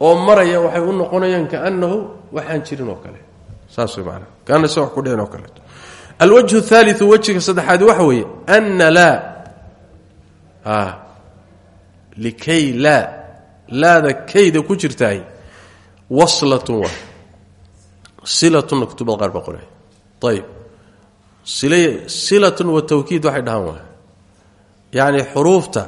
oo maraya waxay u noqonayaan kaanahu waxaan jirin oo kale. Alwajhu aaliu wejiga saddexaadi waxa weeye ana laa likay laa laada kayda ku jirtaay waslatun wa silatunna kutubada qaar baa qoray. Ayib silatun wa tawkiid waxay dhahaan waa yacni xuruufta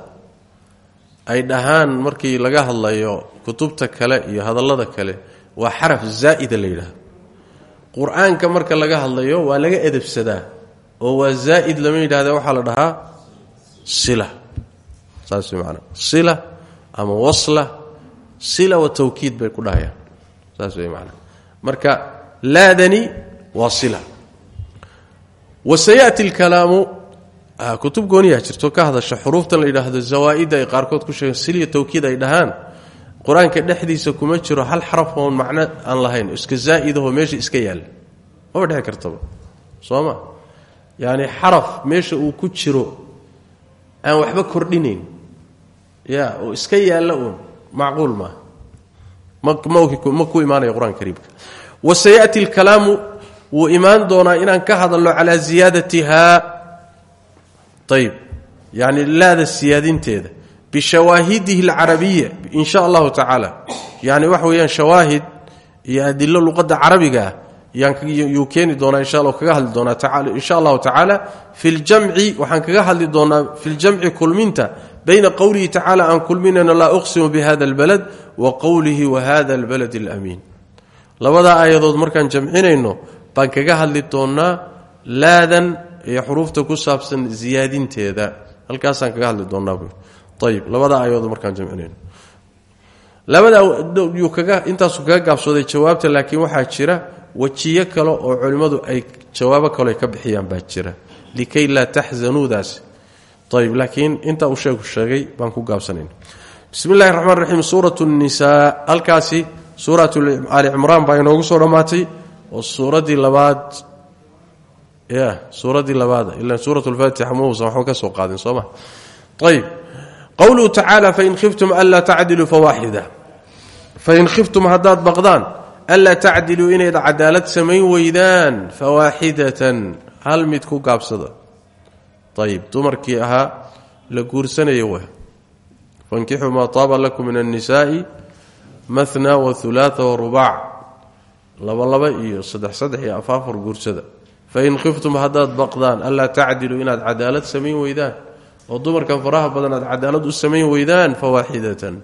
ay dhahaan markii laga hadlayo kutubta kale iyo hadallada kale waa xaraf zaa'ida la yidhaahdo. Qur'aanka marka laga hadlayo waa laga edebsadaa oo waa zaa'id lama yidhahda waxaa la dhahaa sila. Saas way maanaa sila ama wasla. Sila wa tawkiid bay ku dhahayaan. Saas way marka laadani waa sila. Wa kutub gooniyaa jirto ka hadasha xuruuftan la yidhaahdo zawaa-idda ay qaarkood ku sheegeen siliya tawkiid ay dhahaan. Qur'aanka dhexdiisa kuma jiro hal xaraf oon macno aan lahayn iska zaa'idahoo meesha iska yaalla maba dheci kartaba. Soo ma? Yacni xaraf meesha uu ku jiro aan waxba kordhinayn ya oo iska yaalla uun macquul maaha ma ku imaanaya qur'aanka kariimka. Wa sayaati alkalaamu wuu imaan doonaa inaan ka hadalno calaa ziyaadatiha ayb yani laada siyaadinteeda bishawaahidihi alcarabiya in sha allahu tacaala yani waxa weeyaan shawaahid iyo adilo luqadda carabiga ah yuu keeni doonaa insha alla kaga hadli doonaa insha allahu tacaala fi ljamci waxaan kaga hadli doonaa fi ljamci kulminta bayna qowlihi tacaala aan kulminayno laa uqsimu bihada albalad wa qowlihi wahada albalad alamiin labadaa aayadood markaan jamcinayno baan kaga hadli doonaa laadan iyo xuruufta ku saabsan ziyaadinteeda. Halkaasaan kaga hadli doonaa bu ayib labada ayoodu markaan jamcinayno labada yuu kaga gaabsooday jawaabta laakiin waxaa jira wejiyo kale oo culimmadu ay jawaabo kale ka bixiyaan baa jira. Likay laa taxzanuudaasi ayib laakiin intaa uu sheegu sheegay baan ku gaabsanayna bismi illahi raxmaan raxiim nisaa. Halkaasi suurat ali cimraan baa inoogu soo dhammaatay oo suuraddii labaad ya suuraddii labaad. Ila suurat lfaatixa muusan waxba ka soo qaadin soo ma. Ayib qowluhu tacaala fain khiftum anlaa tacdiluu fawaaxida. Fain khiftum haddaad baqdaan anlaa tacdiluu inayd cadaalad samayn weydaan fawaaxidatan. Hal mid ku gaabsada ayib dumarkii ahaa la guursanaya wa fankixuu maa taaba lakum min annisaa'i mahna wahulaaa warubac laba laba iyo saddex saddex iyo fain khiftum haddaad baqdaan anlaa tacdiluu inaad cadaalad samayn weydaan oo dumarkan faraha badan aad cadaalad u samayn weydaan fawaaxidatan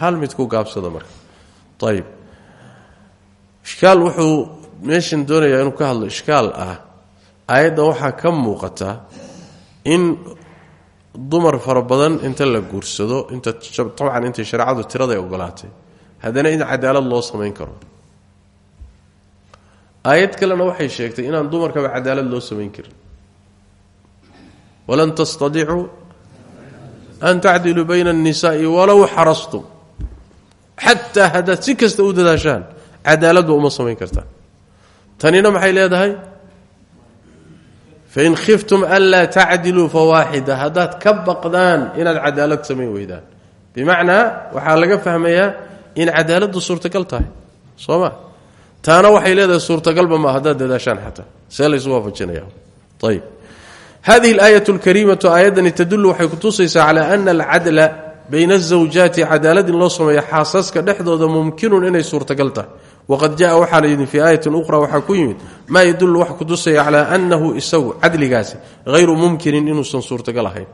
hal mid ku gaabsada marka ayib ishkaal wuxuu meeshan doonayaa inuu ka hadlo ishkaal ah aayaddan waxaa ka muuqata in dumar fara badan inta la guursado inta tabcan intay shareecadu tiraday ogolaatay haddana in cadaalad loo samayn karo aayad kalena waxay sheegtay inaan dumarkaba cadaalad loo samayn karin. Walan tastadiicuu an tacdiluu bayna annisaai walow xarastum. Xataa haddaad si kasta u dadaashaan cadaaladba uma samayn kartaan. Tanina maxay leedahay? Fain khiftum anlaa tacdiluu fawaaxida haddaad ka baqdaan inaad cadaalad samayn weydaan. Bimacnaa waxaa laga fahmayaa in cadaaladdu suurtagal tahay. Soo ma taana waxay leedahay suurtagalba ma haddaad dadaashaan xataa. See laysu waafajinaya. Ayb hadihi alaayat alkariimatu aayaddani tadullu waxay kutusaysaa calaa ana alcadla bayna azawjaati cadaalad in loo sameeyo xaasaska dhexdooda mumkinun inay suurtagal waqad jaa waxaana yidhi fii aayatin ukhra waxaa ku yimid yadullu wax kutusaya calaa annahu isagu cadligaasi hayru mumkinin inuusan suurtagal ahayn.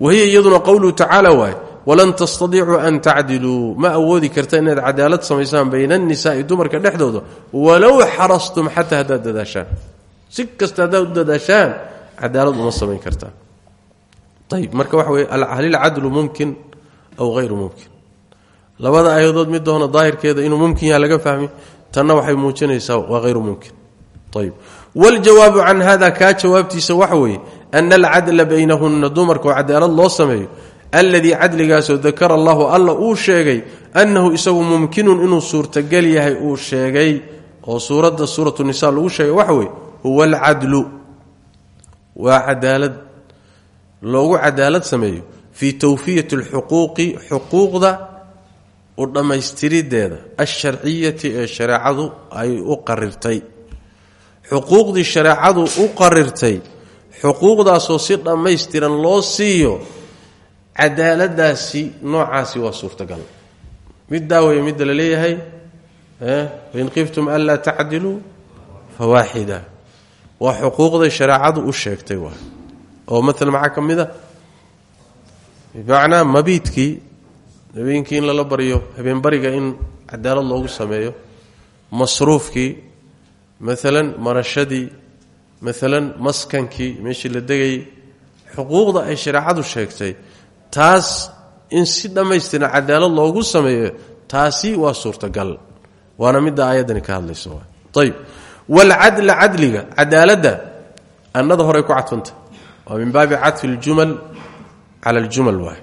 Wahiya iyaduna qowluhu tacaala waaye walan tastadiicuu an tacdiluu ma awoodi karta inaad cadaalad samaysaan bayna annisaai dumarka dhexdooda walow xarastum xataa haddaad dadaashaan. Si kasta haddaad u dadaashaan cadaalad uma samayn kartaan ayb marka waxa weye halilcadlu mumkin aw hayru mumkin? Labada aayadood mid doona daahirkeeda inuu mumkin yaha laga fahmi tanna waxay muujinaysaa waa hayru mumkin. Ayb waljawaabu can hada kaa jawaabtiisa waxa weeye ana loo sameeyo alladii cadligaasoo dakara allahu alla uu sheegay annahu isagu mumkinun inuu suurtagal yahay uu sheegay oo suuradda suuratu nisa lagu sheegay waxa weye huwa alcadlu. Waa cadaalad loogu cadaalad sameeyo fii tawfiyati alxuquuqi xuquuqda u dhammaystirideeda alsharciyati ee shareecadu ay u qarirtay. Xuquuqdii shareecadu u qarirtay xuquuqdaasoo si dhammaystiran loo siiyo cadaaladaasi noocaasi waa suurtagal. Middaa wey midda la leeyahay fain khiftum anlaa tacdiluu fawaaxida waa xuquuqday shareecadu u sheegtay waay oo maalan maxaa ka mid a bimacnaa mabiidkii habeenkii in lala baryo habeenbariga in cadaalad loogu sameeyo masruufkii maalan marashadii maalan maskankii meeshii la degayay xuquuqda ay shareecadu sheegtay taas in si dhammaystiran cadaalad loogu sameeyo taasi waa suurtagal. Waana midda aayaddani ka hadlayso. Ayb waalcadla cadliga cadaaladda annada horey ku cadfanta. Waa min baabi cadfi aljumal cala aljumal waay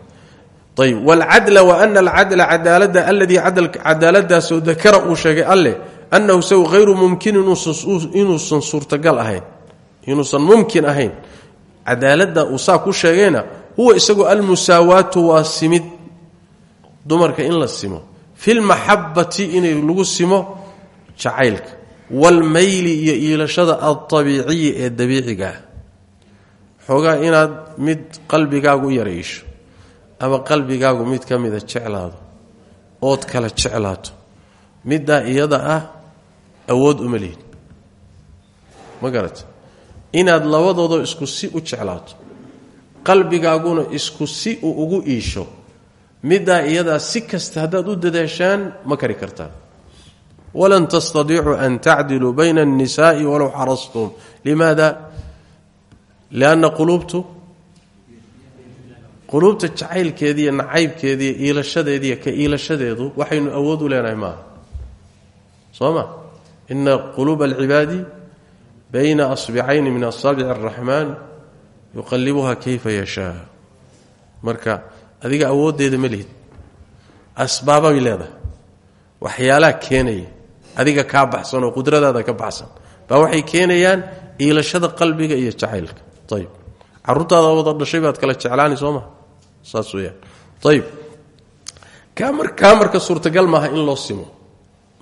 ayb waalcadla wa ana alcadla cadaalada aladii cadaaladaasoo dakara uu sheegay alleh annahu isagu hayru mumkinin inuusan suurtagal ahayn. Inuusan mumkin ahayn. Cadaaladda uu ku sheegayna huwa isagu almusaawaatu waa simid dumarka in la simo. Filmaxabati inay lagu simo jacaylka. Waalmayli iyo iilashada altabiiciyi ee dabiicigaah xoogaa inaad mid qalbigaagu u yarayisho ama qalbigaagu mid ka mida jeclaado ood kala jeclaato middaa iyada ah awood uma lihin. Ma garata? Inaad labadoodoo isku si u jeclaato qalbigaaguna isku si ugu iisho. Middaa iyadaa si kasta haddaad u dadaashaan ma kari kartaan. Walan tastadiicuu an tacdiluu bayna annisaai walow xarastum. Limaada? Lianna quluubtu? Quluubta jacaylkeediiyo nacaybkeediiyo iilashadeediiyo ka iilashadeedu waxaynu awood u leenahay maaha. Soo ma? Ina quluuba alcibaadi bayna asbicayni min asaabici araxmaan yuqalibuha kayfa yashaa. Marka adiga awooddeeda ma lihid. Asbaabay leedahay. Waxyaalaha keenaya. Adiga kaa baxsan oo qudradaada ka baxsan. Baa waxay keenayaan iilashada qalbiga iyo jacaylka. Ayb caruurtaada wada dhashay baad kala jeclaani soo maa saas weyaan ayb suurtagal maaha in loo simo.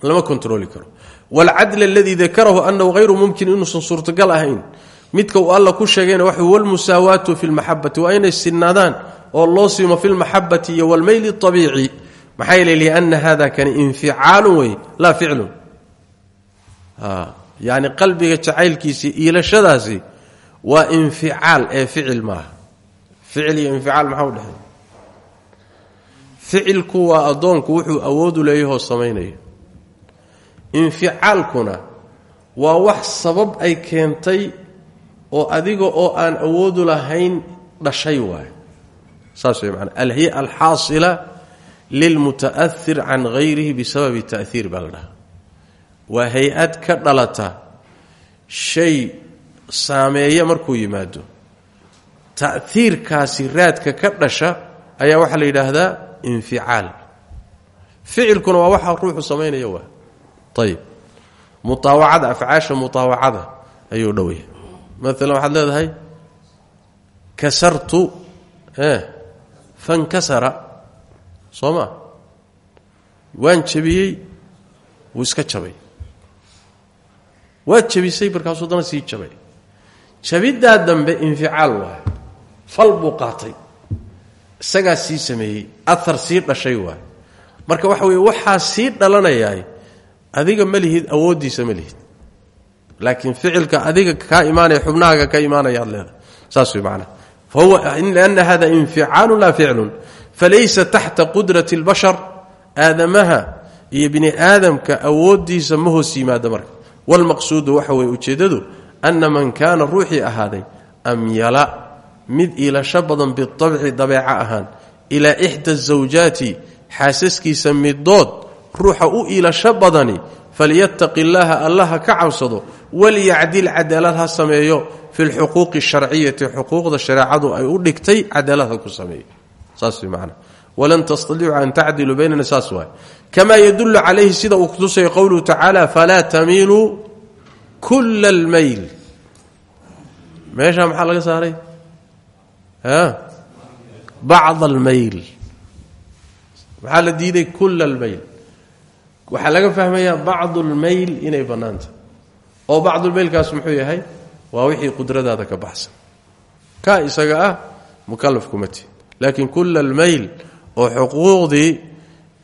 Lama kontroli karo. Waalcadl aladii dakarahu anahu hayru mumkin inuusan suurtagal ahayn midka uu alla ku sheegayna waxa walmusaawaatu fi lmaxabati waa inay sinnaadaan oo loo simo fi lmaxabati iyo walmayli abiici maxaa yeele liana hada kani inficaalun wey laa ficlun. Yani qalbiga jacaylkiisii iilashadaasi waa inficaal ee ficil maaha. Ficil iyo inficaal maxaa udhexeeya ficilku waa addoonku wuxuu awoodu leeyahoo samaynayo inficaalkuna waa wax sabab ay keentay oo adiga oo aan awoodu lahayn dhashay waay. Saas wey maanaa alhiya alxaasila lilmuta'ahir can hayrihi bisababi ta'hiir baa la waa hay'ad ka dhalata shay saameeya markuu yimaado. Ta'hiirkaasi raadka ka dhasha ayaa waxaa la yidhaahdaa inficaal. Ficilkuna waa waxa ruuxu samaynaya waa ayib mutaawacada afcaasha mutaawacada ayuu dhowya maalan waxaad leedahay kasartu fankasara soo maa waan jabiyey wuu iska jabay. Waad jabisay markaasuu dana sii jabay. Jabiddaa dambe inficaal waay fal buu qaatay isagaa sii sameeyey ahar sii dhashay waay. Marka waxa weeye waxaa sii dhalanayaa adiga ma lihid awooddiisa ma lihid laakiin ficilka adiga kaa imaanaya xubnahaaga ka imaanaya ad leedahay saas way macnaha lianna hada inficaalu laa ficlun falaysa taxta qudrati اlbashar aadamaha iyo bini aadamka awooddiisa ma hoos yimaada marka. Wاlmaqsuudu waxa weeye ujeeddadu ana man kaana ruuxii ahaaday amyala mid iilasho badan biabci dabeeca ahaan ilaa ixda zawjaati xaasaskiisa midood ruuxa u iilasho badani falyataqi illaaha allaha ka cabsado walyacdil cadaalad ha sameeyo fi lxuquuqi sharciyati xuquuqda shareecadu ay u dhigtay cadaalad ha ku sameeyo. saas macnaa walan tastadiicu an tacdiluu baynana saas waay kamaa yadullu calayhi sida uu kutusaya qowluhu tacaala falaa tamiiluu kula almayl meeshaa maxaa laga saaray bacd almayl maxaa la diiday kula almayl waxaa laga fahmayaa bacdu lmayl inay bannaanta. Oo bacdulmaylkaas muxuu yahay? Waa wixii qudradaada ka baxsan. Kaa isaga ah mukalaf kuma tihi laakiin kula almayl oo xuquuqdii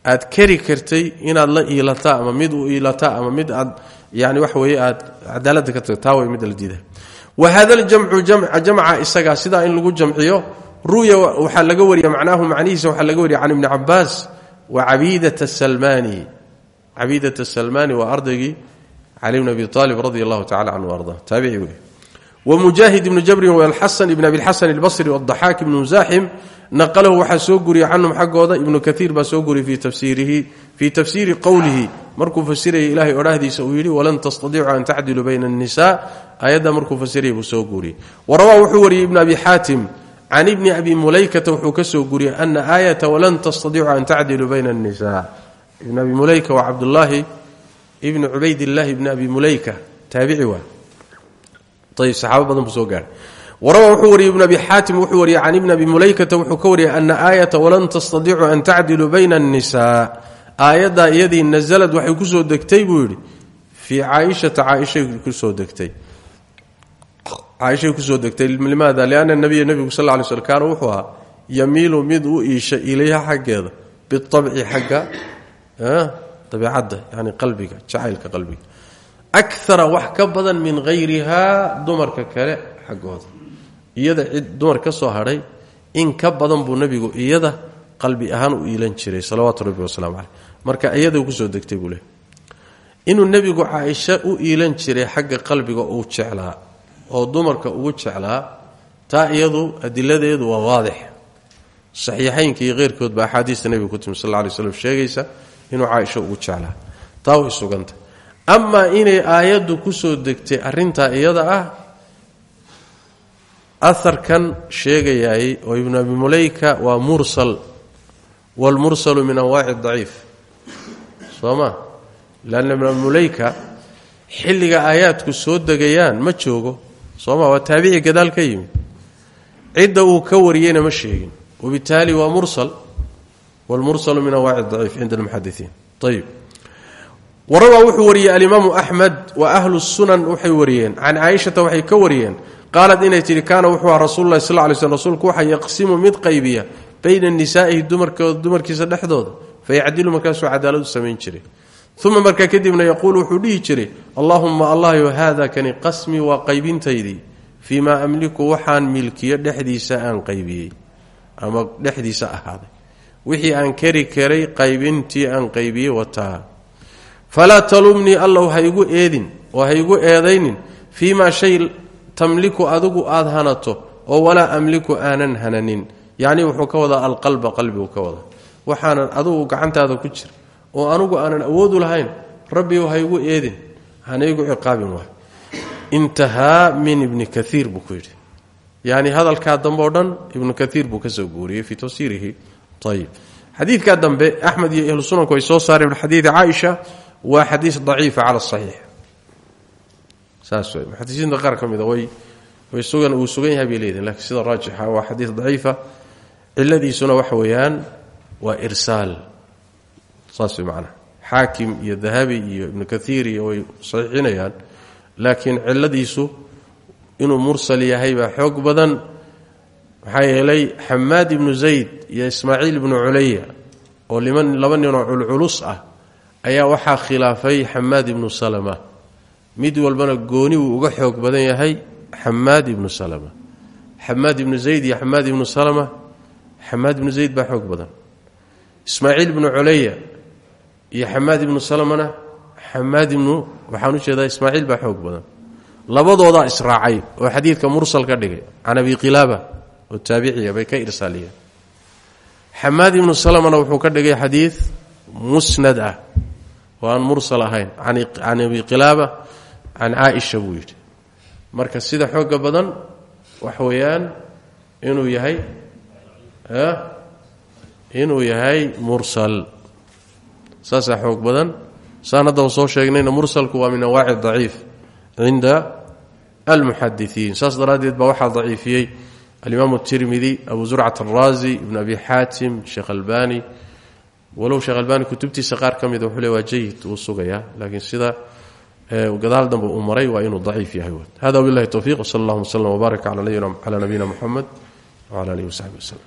aad keri kartay inaad la iilataa ama mid u iilataa ama mid aad yani waxa weeye aad cadaaladda ka tagtaa midda la diida wa hada ljamcu jamca isagaa sidaa in lagu jamciyo ruya waxaa laga wariya macnaahu macnihiisa waxaa laga wariya can ibni cabaas wa cabiidata salmani waa ardaygii cali bn abi aalib radi allahu tacala canhu arda taabici wey wmujaahid ibnu jabrin walxasan ibn abilxasan albasri wadaxaak ibnu musaaxim naqalahu waxaa soo guriyey canhum xaggooda ibnu kaiir baa soo guriyey fii tafsiiri qowlihi markuu fasirayay ilahay odhahdiisa uu yidhi walan tastadiicu an tacdiluu bayna الnisa aayadda markuu fasirayay buu soo guriyey warawaa wuxuu wariyey ibnu abi xaatim can ibni abi mulaykata wuxuu ka soo guriyey ana aayata walan tastadiicu an tacdiluu bayna الnisa ibn abi mulayka waa cabdulaahi ibni cubaydillaahi ibni abi mulayka. Taabici waa ayb saxaaba badan buu soo gaahay warawa abi xaatim wuxuu wariyey can ibni abi mulaykata wuxuu ka wariyey ana aayata walan tastadiicuu an tacdiluu bayna annisaa. Aayaddaa iyadii nasalad waxay ku soo degtay buu yidhi. Fii caaishata caaishay ku soo degtay. Caaishay ku soo degtay. Limaada? Lianna nabiya nebigu sal lay slm kaana wuxuu ahaa yamiilu mid u iisha ilayha xaggeeda biabci xagga dabiicadda yani qalbiga jacaylka qalbiga. Akara wax ka badan min hayrihaa dumarka kale xaggooda. Iyada cid dumar ka soo hadhay in ka badan buu nebigu iyada qalbi ahaan u marka iyada ku soo degtay buu leh inuu nebigu caaisha u iilan jiray xagga qalbiga uu jeclaa oo dumarka ugu jeclaa taa iyadu adiladeedu waa waadix. Saxiixaynka iyo keyrkood baa axaadiista nebiga ku timi sal slam sheegaysa inuu caaisho ugu jeclaa. Taa way suganta. Amaa inay aayaddu ku soo degtay arrintaa iyada ah aharkan sheegayaay oo ibnu abi muleyka waa mursal waalmursalu min anwaaci daciif. Soo ma? Leanna ibnu abi muleyka xilliga aayaadku soo degayaan ma joogo. Soo ma? Waa taabici gadaal ka yimid. Cidda uu ka wariyeyna ma sheegin. Wabitaali waa mursal wlmursalu min anwaaci daciif cinda almuxadisiin ayib warawaa wuxuu wariyey alimaamu axmed wa ahlu sunan waxay wariyeen can caaishata waxay ka wariyeen qaalat inay tidhi kaana wuxuu aha rasuulu lahi sal ly slm rasuulku waxa yaqsimu mid qaybiya bayna nisaa'ihi dumarkiisa dhexdooda fayacdilu markaasuu cadaalad u samayn jiray uma markaa kadibna yaquulu wuxuu dhihi jiray allaahuma allahyo haada kani qasmi waa qaybintaydii fii maa amliku waxaan milkiyo dhexdiisa aan qaybiyey wixii aan keri karay qaybintii aan qaybiyey wataa. Falaa talumnii allow ha eedin oo ha igu eedaynin fii maa shay tamliku adigu aada hanato oo walaa amliku aanan hananin. Yacnii wuxuu ka wadaa alqalba qalbigu ka wadaa. Waxaanan adugu gacantaada ku jira oo anugu aanan awoodu lahayn rabbiu ha igu eedin hana igu ciqaabin waay intahaa min ibni kaiir buu ku yidhi. Yacni hadalkaa dambe o dhan ibnu kaiir buu ka soo guuriyey fii tafsiirihi ayib xadiidkaa dambe axmed iyo ahlu sunanku ay soo saareen xadiidi caaisha waa xadiis daciifa cala saxiix. Saas wey muxadisiinta qaar ka mida way way sugan uu sugan yahay bay leedihin lakiin sida raajixa waa xadiis daciifa ciladiisuna waxa weeyaan waa irsaal. Saas way macnaha xaakim iyo dahabi iyo ibnu inuu mursal yahay baa badan maxaa yeelay xamaad ibnu zayd iyo ismaaciil ibnu culaya oo liman laba ninoo culculus ah ayaa waxaa khilaafay xamaad ibnu salama. Mid walbana gooni wuu uga xoog badan yahay xamaad ibnu salama. Xamaad ibnu zayd iyo xamaad ibnu salama xamaad ibnu zayd baa xoog badan. Ismaaciil ibnu culaya iyo xamaad ibnu salamana xamaad ibnu waxaan u jeedaa ismaaciil baa xoog badan. Labadoodaa israacay oo xadiidka mursal ka dhigay. Can abi qilaaba oo taabiciya bay ka irsaaliyeen. Xamaad ibnu salamana wuxuu ka dhigay xadiid musnad ah oo aan mursal ahayn can abi qilaaba can marka sida xooga badan waxa weeyaan inuu yahay inuu yahay mursal. Saasaa xoog badan. Saan haddaba soo sheegnayna mursalku waa min anwaaci daciif cinda almuxadisiin saas daraaddeed baa waxaa daciifiyey alimaam tirmidi abu zurcat araazi ibn abi xaatim sheekh albani walow sheekh albani kutubtiisa qaar ka mida wuxuu le waa jayid wuu sugayaa laakiin sida gadaal dambe uu maray waa inuu daciif yahay hada wabilahi towfiiq wsal allahuma slm wbaarak cala nabiyina muxamed wcala alihi wasaxbi waslem